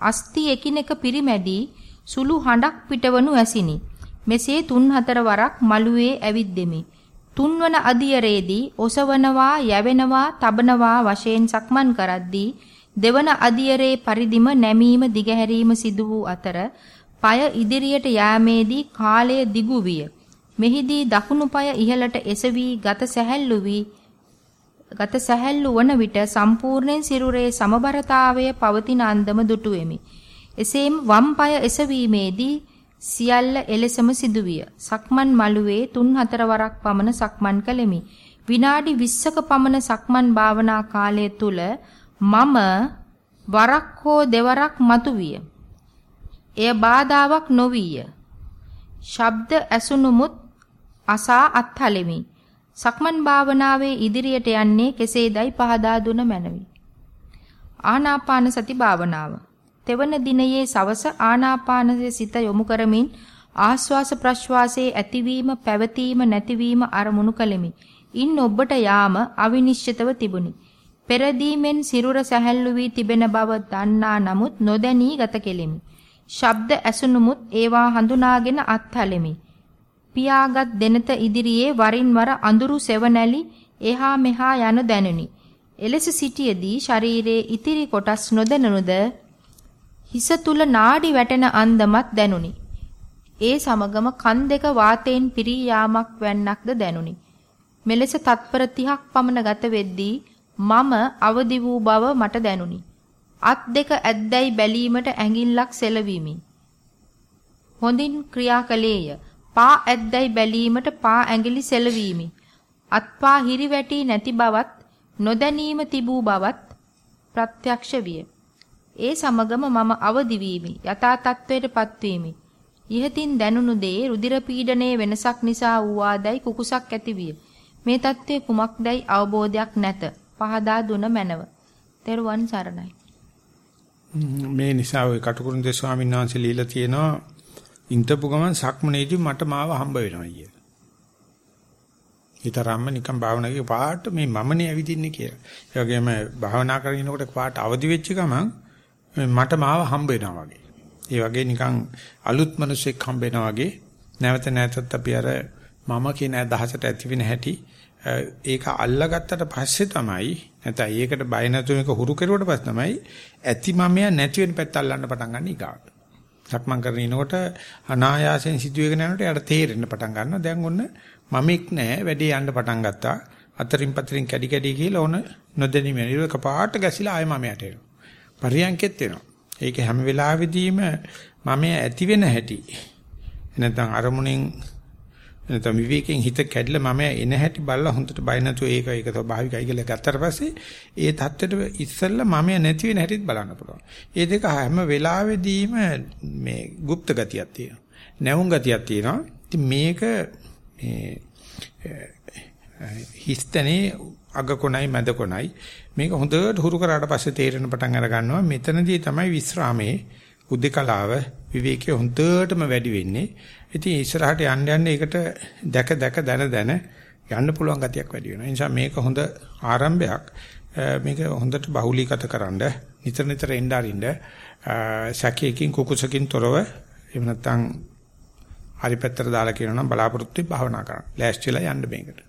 අස්ති එකිනෙක පිරිමැදී සුළු හඬක් පිටවනු ඇසිනි. මෙසේ තුන් හතර වරක් මළුවේ ඇවිද්දෙමි. තුන්වන අදියරේදී ඔසවනවා, යැවෙනවා, තබනවා වශයෙන් සක්මන් කරද්දී දෙවන අදියරේ පරිදිම නැමීම දිගහැරීම සිදු වූ අතර পায় ඉදිරියට යාමේදී කාලය දිගු විය. මෙහිදී දකුණු පාය ඉහළට එසවි ගත සැහැල්ලු වී ගත සැහැල්ලු වන විට සම්පූර්ණයෙන් සිරුරේ සමබරතාවය පවතින අන්දම දුටුවෙමි. එසේම වම් පාය එසවීමේදී සියල්ල එලෙසම සිදුවිය. සක්මන් මළුවේ 3-4 වරක් පමණ සක්මන් කළෙමි. විනාඩි 20ක පමණ සක්මන් භාවනා කාලය තුල මම වරක් හෝ දෙවරක් මතුවිය. එය බාධාවක් නොවිය. ශබ්ද ඇසුණුමුත් අසා අත්හලෙමි. සක්මන් භාවනාවේ ඉදිරියට යන්නේ කෙසේදයි පහදා දුන මැනවි. ආනාපාන සති භාවනාව තෙවන දිනයේ සවස ආනාපානයේ සිත යොමු කරමින් ආස්වාස ප්‍රශ්වාසයේ ඇතිවීම පැවතීම නැතිවීම අරමුණු කළෙමි. ඉන් ඔබට යාම අවිනිශ්චිතව තිබුණි. පෙරදීමෙන් සිරුර සැහැල්ලු වී තිබෙන බව දන්නා නමුත් නොදැනී ගත කෙලිමි. ශබ්ද ඇසුණුමුත් ඒවා හඳුනාගෙන අත්හලෙමි. පියාගත් දෙනත ඉදිරියේ වරින් වර අඳුරු සෙවණැලි එහා මෙහා යන දැනුනි. එලෙස සිටියේදී ශරීරයේ ඉතිරි කොටස් නොදැනුණුද හිස තුල නාඩි වැටෙන අන්දමත් දැනුනි. ඒ සමගම කන් දෙක වාතයෙන් පිරී යාමක් වැන්නක්ද දැනුනි. මෙලෙස තත්පර 30ක් පමණ ගත වෙද්දී මම අවදි වූ බව මට දැනුනි. අත් දෙක ඇද්දැයි බැලීමට ඇඟිල්ලක් සෙලවීමි. හොඳින් ක්‍රියා කළේය. පා ඇද්දැයි බැලීමට පා ඇඟිලි සෙලවීමි. අත්පා හිරිවැටි නැති බවත් නොදැනීම තිබූ බවත් ප්‍රත්‍යක්ෂ විය. ඒ සමගම මම අවදි වීමි. යථා තත්වයටපත් වීමි. ඉහතින් දැනුණු දේ රුධිර පීඩනයේ වෙනසක් නිසා වූවාදයි කුකුසක් ඇතිවිය. මේ தત્ත්වය කුමක්දයි අවබෝධයක් නැත. පහදා දුන මැනව. තෙරුවන් සරණයි. මේ නිසා ওই කටුකුරුන්දේ ස්වාමීන් වහන්සේ ලීලා තියෙනවා ඉන්ටපු ගමන් සක්මනේදී මට මාව හම්බ වෙනවා කිය. ඊතරම්ම නිකන් භාවනාවේ පාට මේ මමනේ ඇවිදින්නේ කියලා. ඒ වගේම භාවනා කරගෙනකොට පාට අවදි වෙච්ච ගමන් මට මාව හම්බ වෙනවා වගේ. ඒ වගේ නිකන් අලුත් මිනිසෙක් හම්බ වෙනවා වගේ නැවත නැවතත් අපි අර මම කියන අදහසට ඇති වෙන හැටි ඒක අල්ලගත්තට පස්සේ තමයි නැත්නම් ඒකට බය නැතුව මේක හුරු කෙරුවට පස්සේ තමයි ඇති මමයා නැති වෙන පැත්ත අල්ලන්න පටන් ගන්න ඊගාට. සක්මන් කරගෙන ඉනකොට අනායාසයෙන් සිදුවේගෙන යනකොට යාට තේරෙන්න පටන් ගන්නවා. දැන් ඔන්න මමෙක් නෑ වැඩේ යන්න පටන් ගත්තා. අතරින් පතරින් කැඩි කැඩි කියලා ඕන නොදැනීම. ඊළඟ කපාට ගැසිලා ආයෙ මමයට එනවා. පරියන්කෙත් වෙනවා. ඒක හැම වෙලාවෙදීම මම ඇති වෙන හැටි. නැත්නම් අරමුණෙන් නැත්නම් විවේකයෙන් හිත කැඩලා මම එන හැටි බලලා හොඳට බය නැතුව ඒක ඒක ස්වභාවිකයි කියලා ගත්තට පස්සේ ඒ தත්තෙට ඉස්සෙල්ලා මම නැති වෙන හැටිත් බලන්න පුළුවන්. ඒ දෙක හැම වෙලාවෙදීම මේ গুপ্ত ගතියක් තියෙනවා. නැවුම් ගතියක් තියෙනවා. ඉතින් මේක මේ හිස්තනේ අග කොණයි මැද කොණයි මේක හොඳට හුරු කරාට පස්සේ තේරෙන පටන් අර ගන්නවා මෙතනදී තමයි විස්රාමයේ උද්දකලාව විවේකයේ හොඳටම වැඩි වෙන්නේ ඉතින් ඉස්සරහට යන්න යන්න ඒකට දැක දැක දන දන යන්න පුළුවන් ගතියක් වැඩි වෙනවා. ඒ නිසා මේක හොඳ ආරම්භයක්. මේක හොඳට බහුලීගත කරන්න නිතර නිතර එන්න අරින්න සැකයකින් කුකුසකින් තොරව එහෙම නැත්නම් හරි පැත්තට දාලා කියනවා නම් බලාපොරොත්තු භාවනා කරන්න. ලෑස්තිලා යන්න මේකට.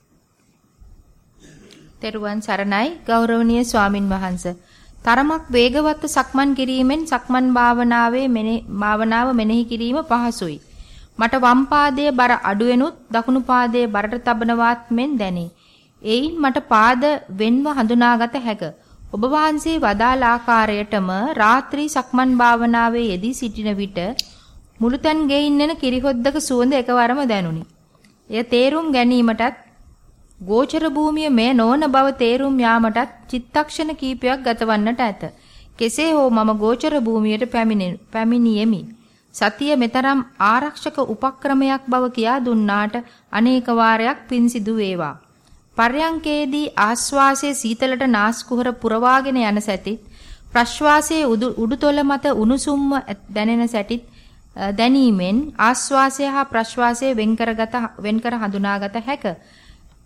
තෙරුවන් සරණයි ගෞරවනීය ස්වාමින් වහන්සේ. තරමක් වේගවත්ව සක්මන් කිරීමෙන් සක්මන් භාවනාවේ භාවනාව මෙනෙහි කිරීම පහසුයි. මට වම් පාදයේ බර අඩුවෙනුත් දකුණු පාදයේ බරට තබනවත් මෙන් දැනේ. එයින් මට පාද වෙන්ව හඳුනාගත හැක. ඔබ වහන්සේ වදාළ ආකාරයටම රාත්‍රී සක්මන් භාවනාවේ යෙදී සිටින විට මුළුතැන් ගෙයින් එන කිරිහොද්දක සුවඳ එකවරම දැනුනි. එය තේරුම් ගැනීමටත් ගෝචර භූමිය මෙය නොවන බව තේරුම් යාමටත් චිත්තක්ෂණ කීපයක් ගතවන්නට ඇත. කෙසේ හෝ මම ගෝචර භූමියට පැමිණියෙමි. සතිය මෙතරම් ආරක්ෂක උපක්‍රමයක් බව කියා දුන්නාට අනේක වාරයක් පින් සිදු වේවා. පර්යංකේදී ආස්වාසයේ සීතලට නාස්කුහර පුරවාගෙන යන සැටිත් ප්‍රශ්වාසයේ උඩුතොල මත උණුසුම්ම දැනෙන සැටිත් දැනීමෙන් ආස්වාසය හා ප්‍රශ්වාසය වෙන්කරගත වෙන්කර හඳුනාගත හැකිය.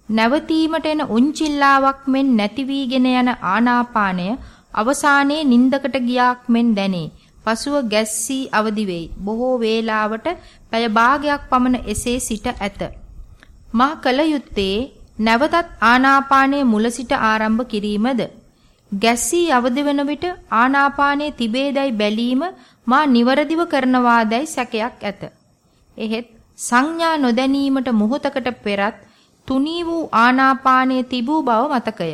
නැවතීමට එන උන්චිල්ලාවක් මෙන් නැති වීගෙන යන ආනාපානය අවසානයේ නින්දකට ගියාක් මෙන් දැනේ. පසුව ගැස්සී අවදි වෙයි. බොහෝ වේලාවට පැය භාගයක් පමණ එසේ සිට ඇත. මා කල යුත්තේ නැවතත් ආනාපානයේ මුල සිට ආරම්භ කිරීමද ගැස්සී අවදි වන විට ආනාපානයේ තිබේදයි බැලීම මා නිවරදිව කරනවාදයි සැකයක් ඇත. එහෙත් සංඥා නොදැනීමට මොහොතකට පෙරත් තුනී වූ ආනාපානයේ තිබූ බව මතකය.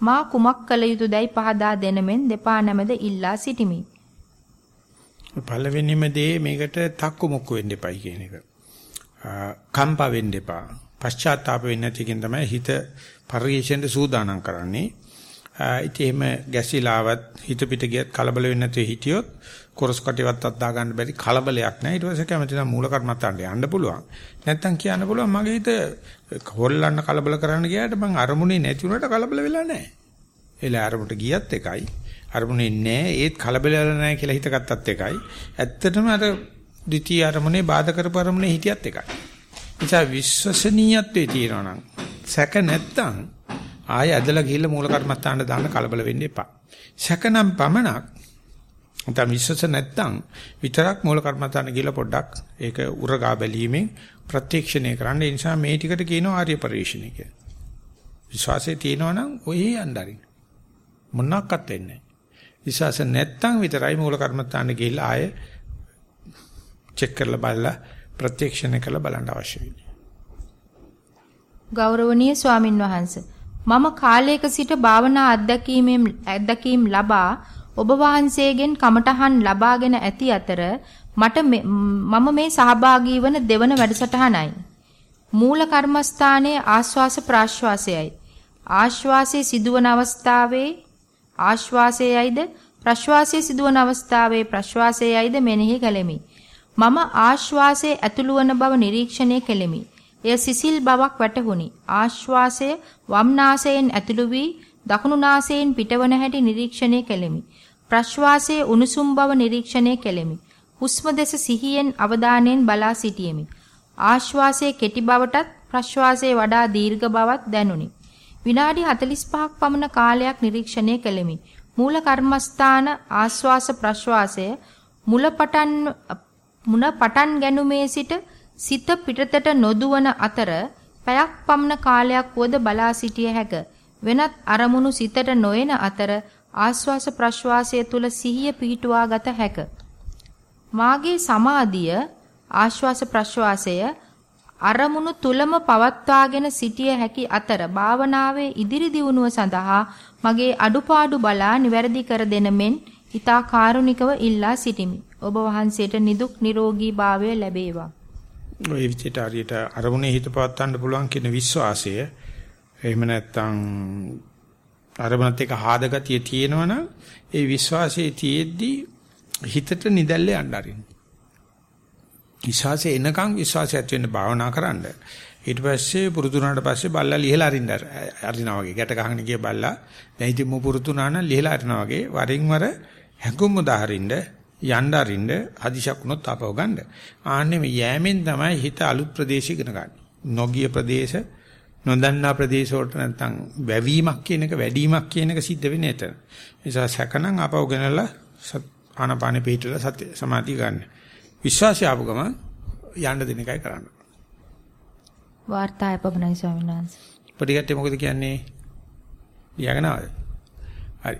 මා කුමක් කළ යුතුදයි පහදා දෙනමෙන් දෙපා නැමද ඉල්ලා සිටිමි. පළවෙනිම දේ මේකට තක්කු මුක්කු වෙන්න එපයි කියන එක. කම්පා වෙන්න එපා. පශ්චාත්තාප වෙන්නේ නැති එකෙන් තමයි හිත පරිේශෙන්ට සූදානම් කරන්නේ. ඉතින් එහෙම ගැසිලාවත් හිත පිට ගියත් කලබල වෙන්නේ නැතුව හිටියොත් කොරස් කටේවත් අත් දා ගන්න බැරි කලබලයක් නැහැ. ඊට පස්සේ කැමති නම් මූල කර්මත්තන්ට යන්න පුළුවන්. නැත්තම් කියන්න පුළුවන් මගේ හිත හොල්ලන්න කලබල කරන්න ගියාට මං අරමුණේ නැති වුණාට කලබල වෙලා නැහැ. එලා අරමුණට ගියත් එකයි. අරමුණේ නැහැ ඒත් කලබල වෙලා නැහැ කියලා හිතගත්තත් එකයි. ඇත්තටම අර ද්විතීයි අරමුණේ බාධා කරපු අරමුණේ හිටියත් එකයි. නිසා විශ්වසනීයත්වයේ තියෙනවා නම් සැක නැත්තම් ආයෙ ඇදලා ගිහිල්ලා මූල කර්මස්ථානට දාන්න කලබල වෙන්න එපා. සැකනම් පමණක් නැත්නම් විශ්වාස නැත්තම් විතරක් මූල කර්මස්ථාන ගිහිල්ලා පොඩ්ඩක් ඒක උරගා බැලීමෙන් ප්‍රත්‍යක්ෂණය කරන්න. ඒ නිසා මේ ටිකට කියනවා ආර්ය පරිශ්‍රණය කියලා. විශ්වාසය තියෙනවා නම් ඔය යnderින් මොනක්වත් වෙන්නේ නැහැ. විශ්වාස නැත්තම් විතරයි මූල කර්මස්ථාන ගිහිල්ලා ආයෙ චෙක් කරලා බලලා ප්‍රත්‍යක්ෂණය කරලා බලන්න අවශ්‍ය වෙන්නේ. ගෞරවනීය ස්වාමින් වහන්සේ මම කාලයක සිට භාවනා අත්දැකීමෙන් අත්දැකීම් ලබා ඔබ වහන්සේගෙන් කමටහන් ලබාගෙන ඇති අතර මට මම මේ සහභාගී වන දෙවන වැඩසටහනයි. මූල කර්මස්ථානයේ ආශ්වාස ප්‍රාශ්වාසයයි. ආශ්වාසයේ සිදුවන අවස්ථාවේ ආශ්වාසයයිද ප්‍රශ්වාසයේ සිදුවන අවස්ථාවේ ප්‍රශ්වාසයයිද මෙනෙහි කළෙමි. මම ආශ්වාසයේ ඇතුළු වන බව නිරීක්ෂණය කෙලෙමි. එය සිසිල් බවක් වැටහුණි. ආශ්වාසය වම් නාසයෙන් ඇතුළු වී දකුණු නාසයෙන් පිටවන හැටි නිරීක්ෂණය කෙලෙමි. ප්‍රශ්වාසයේ උණුසුම් බව නිරීක්ෂණය කෙලෙමි. හුස්ම දෙස සිහියෙන් අවධානයෙන් බලා සිටියෙමි. ආශ්වාසයේ කෙටි බවටත් ප්‍රශ්වාසයේ වඩා දීර්ඝ බවක් දැනුනි. විනාඩි 45ක් පමණ කාලයක් නිරීක්ෂණය කෙලෙමි. මූල කර්මස්ථාන ආශ්වාස ප්‍රශ්වාසය මුල පටන් මුන පටන් ගැනීමේ සිට සිත පිටතට නොදුවන අතර පැයක් පමණ කාලයක් වුවද බලා සිටිය හැක. වෙනත් අරමුණු සිතට නොයන අතර ආස්වාස ප්‍රශ්වාසය තුල සිහිය පිහිටුවා ගත හැක. මාගේ සමාධිය ආශ්වාස ප්‍රශ්වාසය අරමුණු තුලම පවත්වාගෙන සිටිය හැකි අතර භාවනාවේ ඉදිරි දියුණුව සඳහා මගේ අඩුපාඩු බලා නිවැරදි කර දෙන මෙන් ඊතා කාරුණිකව ඉල්ලා සිටිමි. ඔබ වහන්සේට නිදුක් නිරෝගී භාවය ලැබේවා. ওই විදිහට හරියට අරමුණේ හිත පවත්වන්න පුළුවන් කියන විශ්වාසය එහෙම නැත්නම් අරමුණත් එක්ක හාදගතිය තියෙනවනම් ඒ විශ්වාසයේ තියෙද්දී හිතට නිදැල්ල යන්න අරින්න. විශ්වාසය එනකන් විශ්වාසය ඇති වෙන්න භාවනා කරන්න. ඊට පස්සේ පුරුදු වුණාට පස්සේ බල්ලා ලිහලා අරින්න අරිනවා වගේ ගැට ගහගෙන ගිය බල්ලා දැන් ඉතින් මු පුරුදු වුණා නම් ලිහලා අරිනවා වගේ වරින් වර හැඟුම් උදාහරින්න යන්න අරින්න හදිසියක් වුණොත් ආපහු ගන්න. ආන්නේ මේ යෑමෙන් තමයි හිත අලුත් ප්‍රදේශ ඉගෙන ගන්න. නොගිය ප්‍රදේශ නොදන්නා ප්‍රදේශ වලට නැත්තම් වැවීමක් කියන එක වැඩිවීමක් කියන එක සිද්ධ වෙන්නේ එතන. නිසා සැකනම් ආපහු ගෙනලා ආනපානෙ පිටලා සත්‍ය සමාධිය ගන්න. විශ්වාසය ආපු ගම යන්න දෙන එකයි කරන්න. වාර්තාය පබනයි ස්වාමීන් වහන්සේ. පරිගත්තේ මොකද කියන්නේ? ලියගෙන ආවද? හරි.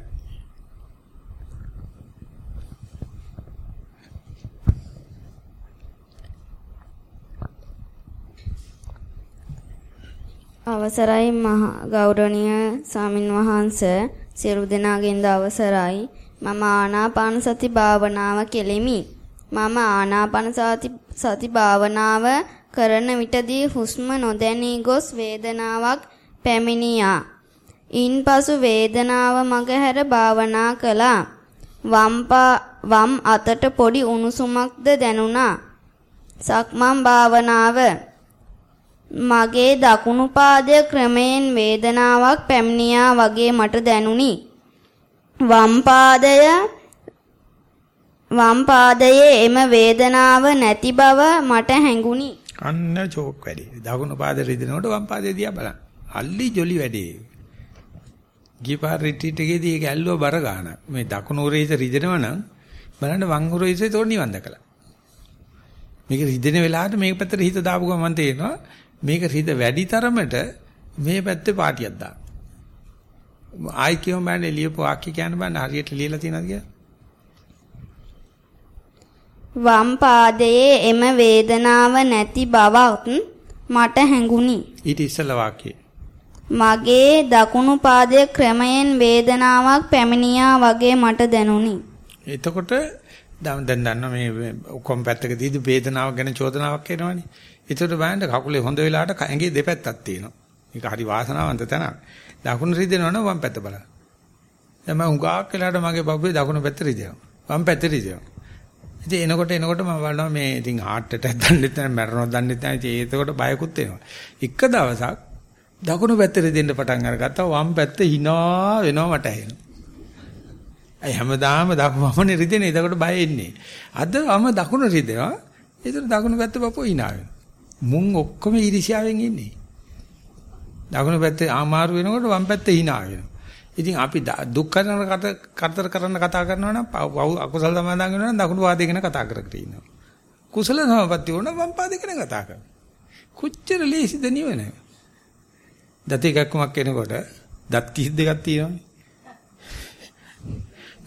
අවසරයි මහා ගෞරවනීය සාමින් වහන්ස සියලු දෙනාගෙන්ද අවසරයි මම ආනාපාන සති භාවනාව කෙලිමි මම ආනාපාන සති සති භාවනාව කරන විටදී හුස්ම නොදැනී ගොස් වේදනාවක් පැමිණියා. ඉන්පසු වේදනාව මගහැර භාවනා කළා. වම් අතට පොඩි උණුසුමක්ද දැනුණා. සක්මන් භාවනාව. මගේ දකුණු පාදය ක්‍රමයෙන් වේදනාවක් පැමිණියා වගේ මට දැනුනි. වම් පාදය වම් පාදයේ එම වේදනාව නැති බව මට හැඟුණි. අන්න චෝක් වැඩි. දකුණු පාදේ රිදෙනකොට වම් පාදේ දිහා බලන්න. අල්ලි ජොලි වැඩි. ගිපාර රිට්‍රීට් එකේදී ඒක ඇල්ලුව බර ගන්න. මේ දකුණු උරේස රිදෙනවා නම් බලන්න වම් උරේසේ තෝරනිවන් දැකලා. මේක රිදෙන වෙලාවට මේක පැත්තට හිත දාපු ගමන් තේරෙනවා මේක රිද වැඩි තරමට මේ පැත්තේ පාටියක් දාන්න. ආයි කියමු බෑනේ ලියපු වාක්‍ය කියන්න බෑනේ හරියට ලියලා තියෙනවද කියලා. වම් පාදයේ එම වේදනාව නැති බවත් මට හැඟුණි. ඊට ඉස්සෙල්ලා වාක්‍යය. මගේ දකුණු පාදයේ ක්‍රමයෙන් වේදනාවක් පැමිණියා වගේ මට දැනුනි. එතකොට දැන් දන්න මේ ඔක්කොම පැත්තක දීදි වේදනාවක් ගැන චෝදනාවක් එනවනේ. ඒතකොට බලන්න කකුලේ හොඳ වෙලාවට ඇඟේ දෙපැත්තක් තියෙනවා. ඒක හරි වාසනාවන්ත තැනක්. දකුණු රිදෙනවනම් වම් පැත්ත බලන්න. දැන් මම උගාක් වෙලාවට මගේ බබ්බේ දකුණු පැත්ත රිදෙනවා. වම් පැත්ත රිදෙනවා. ඉතින් එනකොට එනකොට මම බලනවා මේ ඉතින් heart attack දන්නෙත් නැහැ මැරෙනවද දන්නෙත් නැහැ. ඉතින් ඒකකොට බයකුත් එනවා. එක දවසක් දකුණු පැත්තට දෙන්න පටන් අරගත්තා වම් පැත්ත hina වෙනවා මට ඇහෙනවා. අය හැමදාම දකුණම රිදෙනේ. එතකොට බය එන්නේ. අද වම දකුණ රිදෙනවා. ඒතර දකුණු පැත්ත බපෝ hina වෙනවා. මුන් ඔක්කොම ඊර්ෂ්‍යාවෙන් ඉන්නේ. දකුණු පැත්තේ ආමාරු වෙනකොට වම් පැත්තේ hina වෙනවා. ඉතින් අපි දුක් කරන කරදර කරන්න කතා කරනවා නම් අකුසල සමාදන් වෙනවා නම් දකුණු වාදේ ගැන කතා කර කර ඉන්නවා. කුසල සමාපatti වුණා වම් පාදේ ගැන කතා කරනවා. කොච්චර ලේසිද නිවන? දත එකක්මක් එනකොට දත් කිස් දෙකක් තියෙනවානේ.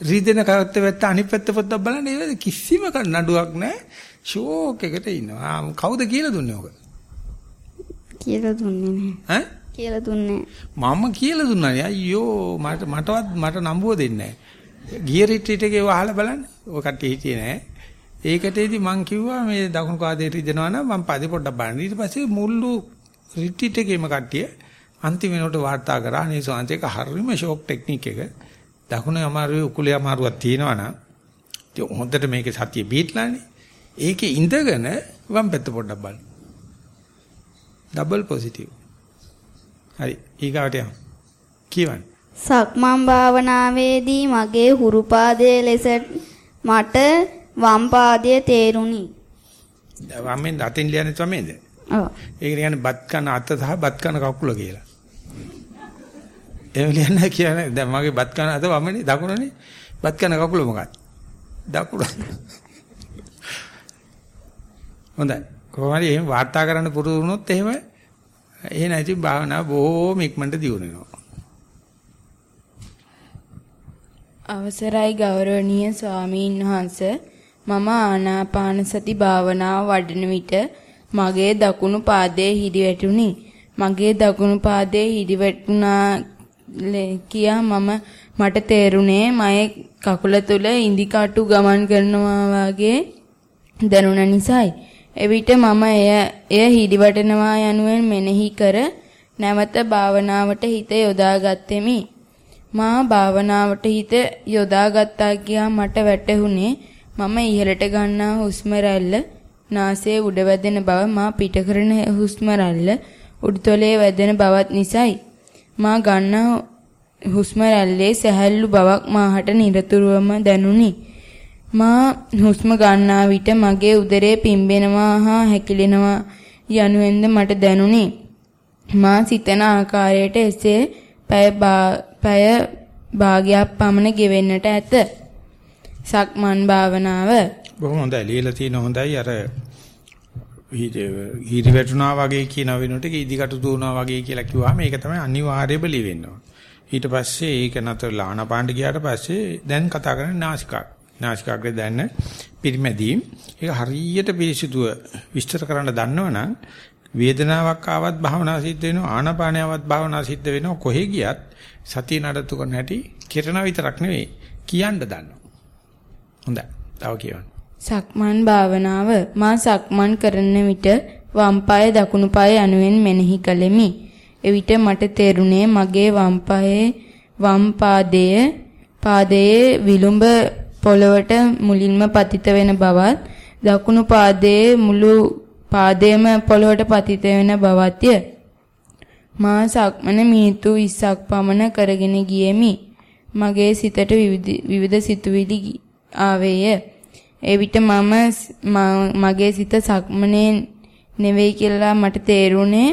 රීදෙන කවත්ත වැත්ත අනිත් පැත්ත පොඩ්ඩක් බලන්න ඒ කිසිම නඩුවක් නැහැ. ෂෝක් එකට ඉන්නවා. කවුද කියලා දුන්නේ ඔක? කියලා දුන්නේ නැහැ. ඈ? කියලා දුන්නේ මම කියලා දුන්නානේ අයියෝ මට මටවත් මට නම්බුව දෙන්නේ නැහැ. ගිය රිට්‍රීට් එකේ වහලා බලන්න. ඔය කට්ටිය හිටියේ නැහැ. ඒකටේදී මං කිව්වා මේ දකුණු කාදේ රිදෙනවා නම් මං පදේ පොඩ්ඩක් බලන්න. ඊට පස්සේ මුල්ලු රිට්‍රීට් එකේම කට්ටිය අන්තිම වෙනකොට වාර්තා කරා අනේ සෝන්තේක හරිම ෂොක් ටෙක්නික් එක. දකුණේ අමාරුවේ උකුලේ අමාරුවක් තියෙනවා නම් ඉතින් හොඳට මේකේ සතිය බීට්ලානේ. ඒකේ ඉඳගෙන වම් පැත්ත පොඩ්ඩක් බලන්න. Double positive. හරි ඊගාවට යමු. කියවන්න. සක්මන් භාවනාවේදී මගේ හුරු පාදයේ ලෙස මට වම් පාදයේ තේරුණි. වම්ෙන් අතින් ලියන්නේ තමයිද? ඔව්. ඒක කියන්නේ බත් කන අත සහ බත් කන කකුල කියලා. එහෙම ලියන්න කියන්නේ දැන් මගේ බත් කන අත වමනේ දකුණනේ බත් කන කකුල මොකක්ද? දකුණ. හොඳයි. කොහොම හරි එහෙම වාර්තා කරන්න පුරුදු වුණොත් එහෙම එහෙ නැති භාවනාව බොහෝම ඉක්මනට දියුණු වෙනවා. අවසරයි ගෞරවනීය ස්වාමීන් වහන්ස මම ආනාපාන සති භාවනාව වඩන විට මගේ දකුණු පාදයේ හිරිවැටුනි. මගේ දකුණු පාදයේ හිරිවැටුණා කියා මම මට තේරුණේ මයේ කකුල තුල ඉඳි කටු ගමන් කරනවා වගේ දැනුණ නිසායි. එවිට මම එය එය හිදිවටනවා යනුවෙන් මෙනෙහි කර නැවත භාවනාවට හිත යොදාගත්ෙමි. මා භාවනාවට හිත යොදාගත්තා කියා මට වැටහුණේ මම ඉහළට ගන්නා හුස්ම රැල්ල නාසයේ උඩ වැදෙන බව මා පිට කරන හුස්ම රැල්ල උඩුතලයේ වැදෙන බවත් නිසායි. මා ගන්නා හුස්ම රැල්ලේ සැහැල්ලු බවක් මාහට නිරතුරුවම දැනුනි. මා හුස්ම ගන්නා විට මගේ උදරය පිම්බෙනවා හා හැකිලෙනවා යනුවෙන්ද මට දැනුනි. මා සිතන ආකාරයට එසේ පැය පැය භාගයක් පමණ ගෙවෙන්නට ඇත. සක්මන් භාවනාව බොහොම හොඳයි. ලියලා තියෙන හොඳයි අර හිරි වැටුණා වගේ කියන වෙනකොට ඉදිකට දුවනවා වගේ කියලා කිව්වම ඒක තමයි අනිවාර්යයෙන්ම ලිවෙන්නවා. ඊට පස්සේ ඒක නතර ලානපාණ්ඩ ගියාට පස්සේ දැන් කතා කරන්නේ නාසිකාග්‍රය. නාසිකාග්‍රේ දැන්න පිරිමැදීම් ඒක හරියට පිරිසිදුව විස්තර කරන්න දන්නවනම් වේදනාවක් ආවත් භාවනා සිද්ධ වෙනවා ආනාපානයවත් භාවනා සිද්ධ වෙනවා. කොහෙ ගියත් සතිය නඩත්තු කරන හැටි කිරණ විතරක් නෙවෙයි කියන්න දන්නවා. හොඳයි. තව කියවන්න. සක්මන් භාවනාව මා සක්මන් කරන විට වම් පාය දකුණු පාය යනුවෙන් මෙනෙහි කළෙමි. එවිට මට තේරුණේ මගේ වම් පායේ වම් පාදයේ පාදයේ විලුඹ පොළවට මුලින්ම පතිත වෙන බවත් දකුණු පාදයේ මුළු පාදයේම පොළවට පතිත වෙන බවත්ය. මා සක්මන මිනිත්තු 20ක් පමණ කරගෙන ගියෙමි. මගේ සිතට විවිධ සිතුවිලි ආවේය. එවිට මම මගේ සිත සක්මනේ නෙවෙයි කියලා මට තේරුණේ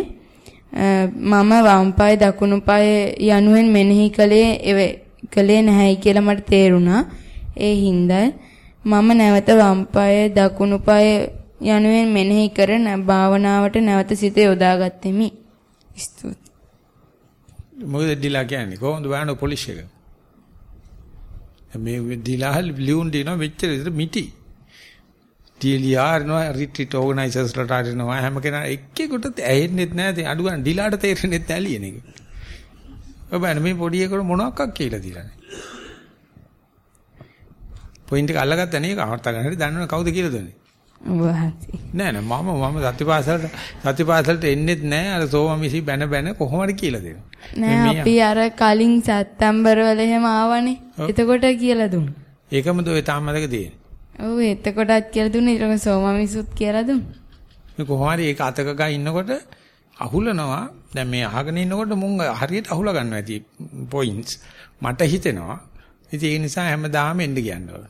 මම වම් පාය දකුණු පාය යනුවෙන් මෙනෙහි කළේ කළේ නැහැයි කියලා මට තේරුණා. ඒ හින්දා මම නැවත වම් පාය දකුණු පාය යනුවෙන් මෙනෙහි කර භාවනාවට නැවත සිත යොදාගත්ෙමි. ස්තුති. මොකද ඩිලා කියන්නේ කොහොමද බලන්න පොලිස් එක? මේ ඩිලා ලියුන් දිනවා මෙච්චර විතර මිටි. ඩීලියාරනවා රිට්‍රීට් ඕගනයිසර්ස්ලාට ආරිනවා හැම කෙනා එක්කෙකුට ඇහෙන්නෙත් නැහැ අඩු ගන්න ඩිලාට තේරෙන්නෙත් නැහැ ලියන එක. ඔබ මේ පොඩි එකට මොනවක් කියලා දීලා නැහැ. පොයින්ට් එක අල්ලගත්තා නේ කවර්තා ගන්න හැටි දන්නවනේ කවුද කියලා දුන්නේ. ඔබ වහන්සේ. නෑ නෑ මම මම සත්‍යපාසලට සත්‍යපාසලට එන්නෙත් නෑ අර සෝමමිසි බැන බැන කොහොමද කියලා දෙනවා. නෑ අපි අර කලින් සැප්තැම්බර් වල එහෙම ආවනේ. එතකොට කියලා දුන්නා. ඒකමද ඔය තාම මතක තියෙන්නේ. ඔව් එතකොටත් කියලා දුන්නා ඊළඟ සෝමමිසුත් කියලා දුන්නා. මේ කොහොම හරි ඒක අතක ගා ඉන්නකොට අහුලනවා දැන් මේ අහගෙන ඉන්නකොට මුං හරියට අහුලා ගන්නවා ඇති පොයින්ට්ස් මට හිතෙනවා ඉතින් ඒ නිසා හැමදාම එන්න කියනවා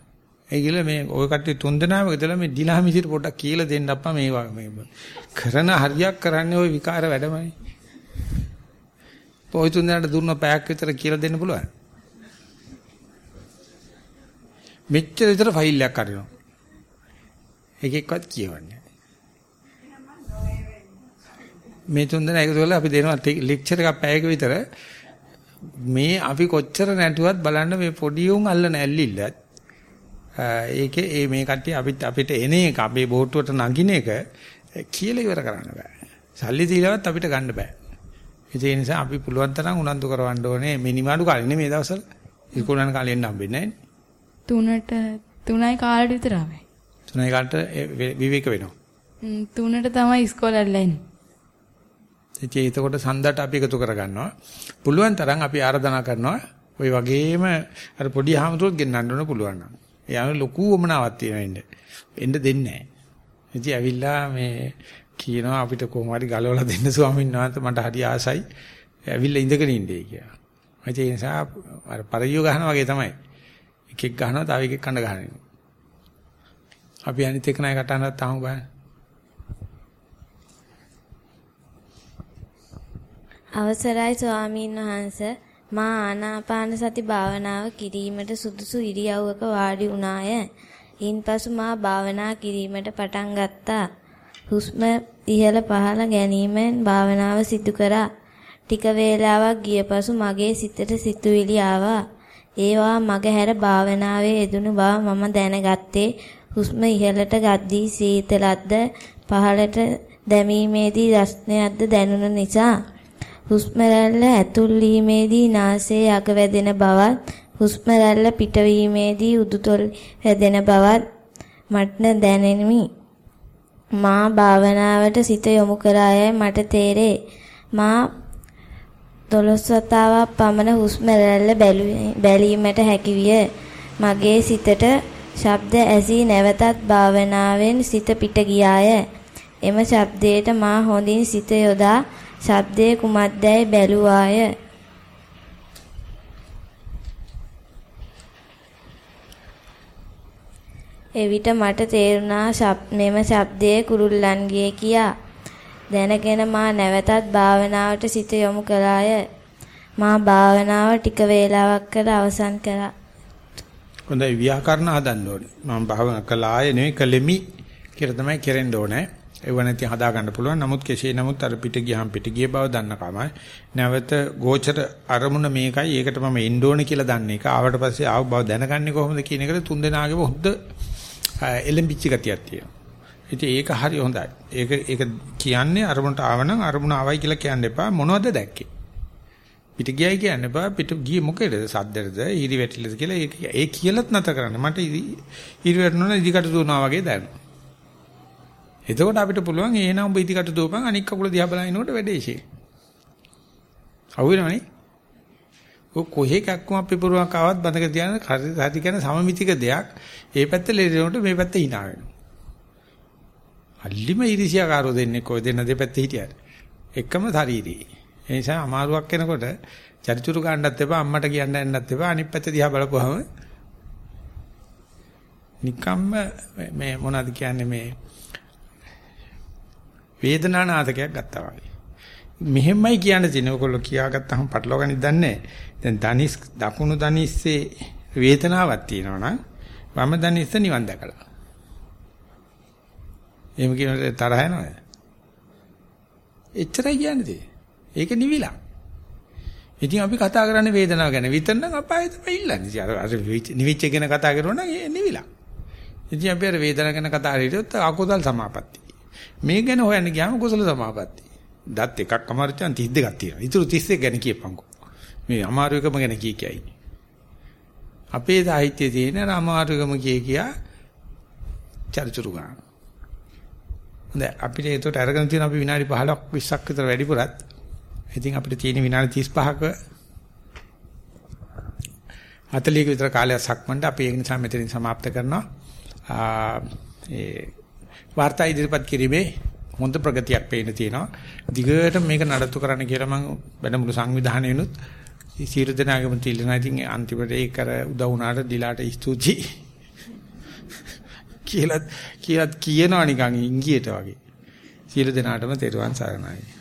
ඒ කියලා මේ ওই කට්ටිය තුන් දෙනාම ඉතලා මේ ඩිලා මිසිට පොඩ්ඩක් කියලා දෙන්න අප්පා මේ මේ කරන හරියක් කරන්නේ ওই විකාර වැඩමයි. ඔය තුන් දෙනාට දුන්න පැයක් විතර කියලා දෙන්න පුළුවන්. මෙච්චර විතර ෆයිල් එකක් අරිනවා. එකෙක්වත් කියවන්නේ මේ තුන් දෙනා එකතු කරලා අපි දෙනවා ලෙක්චර් එකක් පැයක විතර මේ අපි කොච්චර නැටුවත් බලන්න මේ පොඩි උන් අල්ලන ඇල්ලිල්ලත් ඒකේ ඒ මේ කට්ටිය අපිට අපිට එන එක අපේ බෝට්ටුවට නගින එක කියලා ඉවර කරන්න බෑ. සල්ලි දීලවත් අපිට ගන්න බෑ. ඒ නිසා අපි පුළුවන් තරම් උනන්දු කරවන්න ඕනේ මිනිමාඩු කාලේ නෙමෙයි මේ දවස්වල. ඉස්කෝලේ යන කාලේ එන්න හම්බෙන්නේ තුනට තුනයි කාලෙට විතර ආවේ. තුනයි කාලට විවේක වෙනවා. තුනට තමයි ඉස්කෝලේ එන්නේ. ඉතින් ඒකට සඳට අපි එකතු කරගන්නවා. පුළුවන් තරම් අපි ආරාධනා කරනවා. ওই වගේම අර පොඩි හාමුදුරුවෝත් ගෙන්නන්න ඕන පුළුවන් නම්. එයාට ලොකු වමනාවක් තියෙනවා එන්න. එන්න දෙන්නේ නැහැ. ඉතින් ඇවිල්ලා මේ කියනවා අපිට කොහොම හරි ගලවලා දෙන්න ස්වාමීන් වහන්සේ මට හරි ආසයි. ඇවිල්ලා ඉඳගෙන ඉන්නේ කියලා. ඒ නිසා අර පරියෝ ගහනවා වගේ තමයි. එකෙක් ගහනවා තව එකෙක් කන්න ගහනවා. අපි අනිත් එක නයි කටහඬක් තාම බලන්න. අවසරයි ස්වාමීන් වහන්සේ මා ආනාපාන සති භාවනාව කිරීමට සුදුසු ඉරියව්වක වාඩි වුණාය. ඉන්පසු මා භාවනා කිරීමට පටන් ගත්තා. හුස්ම ඉහළ පහළ ගැනීමෙන් භාවනාව සිදු කරා. ටික වේලාවක් ගිය පසු මගේ සිතට සිතුවිලි ආවා. ඒවා මගහැර භාවනාවේ යෙදුණු බව මම දැනගත්තේ හුස්ම ඉහළට ගද්දී සීතලක්ද පහළට දැමීමේදී රස්නයක්ද දැනුන නිසා හුස්ම රැල්ල ඇතුල් වීමේදී නාසයේ අග වැදෙන බවත් හුස්ම රැල්ල පිටවීමේදී උඩුතොල් වැදෙන බවත් මට දැනෙමි. මා භාවනාවට සිත යොමු කරායයි මට තේරේ. මා දොළොස් වතාවක් පමණ හුස්ම රැල්ල බැලීමට හැකිවිය. මගේ සිතට ශබ්ද ඇසී නැවතත් භාවනාවෙන් සිත පිට ගියාය. එම ශබ්දයට මා හොඳින් සිත යොදා ශබ්දයේ කුමක්දැයි බැලුවාය. එවිට මට තේරුණා මෙම ශබ්දයේ කුරුල්ලන්ගේ කියා. දැනගෙන මා නැවතත් භාවනාවට සිත යොමු කළාය. මා භාවනාව ටික වේලාවක් කර අවසන් කළා. හොඳයි ව්‍යාකරණ හදන්න ඕනේ. මම භාවනා කළාය නෙවෙයි කළෙමි කියලා තමයි කෙරෙන්න ඕනේ. ඒව නැති හදා ගන්න පුළුවන්. නමුත් කෙසේ නමුත් අර පිට ගියහම පිට ගිය බව දන්නකම නැවත ගෝචර අරමුණ මේකයි. ඒකට මම එන්න ඕනේ කියලා දන්නේ. ඒක ආවට පස්සේ ආව බව දැනගන්නේ කොහොමද කියන එකට තුන් දෙනාගේම හොද්ද එලෙම්බිච්ච ගතියක් තියෙනවා. ඉතින් ඒක හරි හොඳයි. ඒක ඒක කියන්නේ අරමුණට ආවනම් අරමුණ ආවයි කියලා කියන්න එපා. මොනවද දැක්කේ? පිට ගියයි කියන්න එපා. පිට ගියේ මොකේද? සද්දෙද, ඉරි වැටිලද කියලා ඒ කියලත් නැත කරන්න. මට ඉරි වැටුණා ඉදිකට දුවනවා වගේ දැනෙනවා. එතකොට අපිට පුළුවන් එහෙනම් ඔබ ඉදිකට දුවපන් අනික් කකුල දිහා බලනකොට වැඩේ ෂේ. අහුවෙනවනේ. ඔය කොහේ කක්කම අපි පුරුවක් ආවත් බඳක තියන හරි කියන සමමිතික දෙයක්. ඒ පැත්ත ලෙරෙනකොට මේ පැත්ත hina වෙනවා. අල්ලිම ඉරිසියාකාරෝ දෙන්නේ කොයි දෙන්න දෙපැත්තේ හිටියද? එකම ශරීරේ. ඒ නිසා අමාරුවක් වෙනකොට චරිචුරු ගන්නත් එපා අම්මට කියන්න යන්නත් එපා අනිත් පැත්ත දිහා බලපුවහම නිකම්ම මේ මොනවද කියන්නේ මේ වේදනානාදකයක් ගත්තා වගේ. මෙහෙමයි කියන්න තියෙන. ඔයගොල්ලෝ කියාගත්තාම පටලවාගන්න දන්නේ දැන් ධනිස් දකුණු ධනිස්සේ වේදනාවක් තියෙනවා නම් වම ධනිස්ස නිවන් දැකලා. එහෙම කියනකොට තරහ යනවද? එච්චරයි කියන්නේ. ඒක නිවිලා. ඉතින් අපි කතා කරන්නේ වේදනාව ගැන. විතරනම් අපාය තමයි ඉල්ලන්නේ. අර අර නිවිච්ච ගැන කතා කරනවා නම් ඒ නිවිලා. ඉතින් අපි අර වේදනාව ගැන කතා කරේටත් අකුසල් සමාපatti. මේ ගැන හොයන්න ගියාම කුසල සමාපatti. දත් එකක් අමාරුචන් 32ක් තියෙනවා. ඊටු 31 ගැන කියපන්කෝ. මේ අමාරු එකම ගැන කී කියයි. අපේ සාහිත්‍යයේ තියෙන අර අමාරු එකම කිය කියා චරිචුරු ගන්න. දැන් අපිට ඒකට අරගෙන තියෙන අපි විනාඩි 15ක් 20ක් විතර වැඩිපුරත් ඉතින් අපිට තියෙන විනාඩි 35ක 40ක විතර කාලයක් සක්මන්ට අපි ඒක නිසා මෙතනින් સમાપ્ત කරනවා. ඒ වාර්තා ඉදිරිපත් කිරීමේ හොඳ ප්‍රගතියක් පේන්න තියෙනවා. දිගට මේක නඩත්තු කරන්න කියලා මම වැඩමුළු සංවිධානයෙනුත් සියලු දෙනාගේම තිල්ලනා ඉතින් අන්තිමට ඒක කර උදව් වුණාට දිලාට ස්තුතියි. කියලා කියලා කියනවා නිකන් ඉංගියට වගේ. සියලු දෙනාටම තෙරුවන් සරණයි.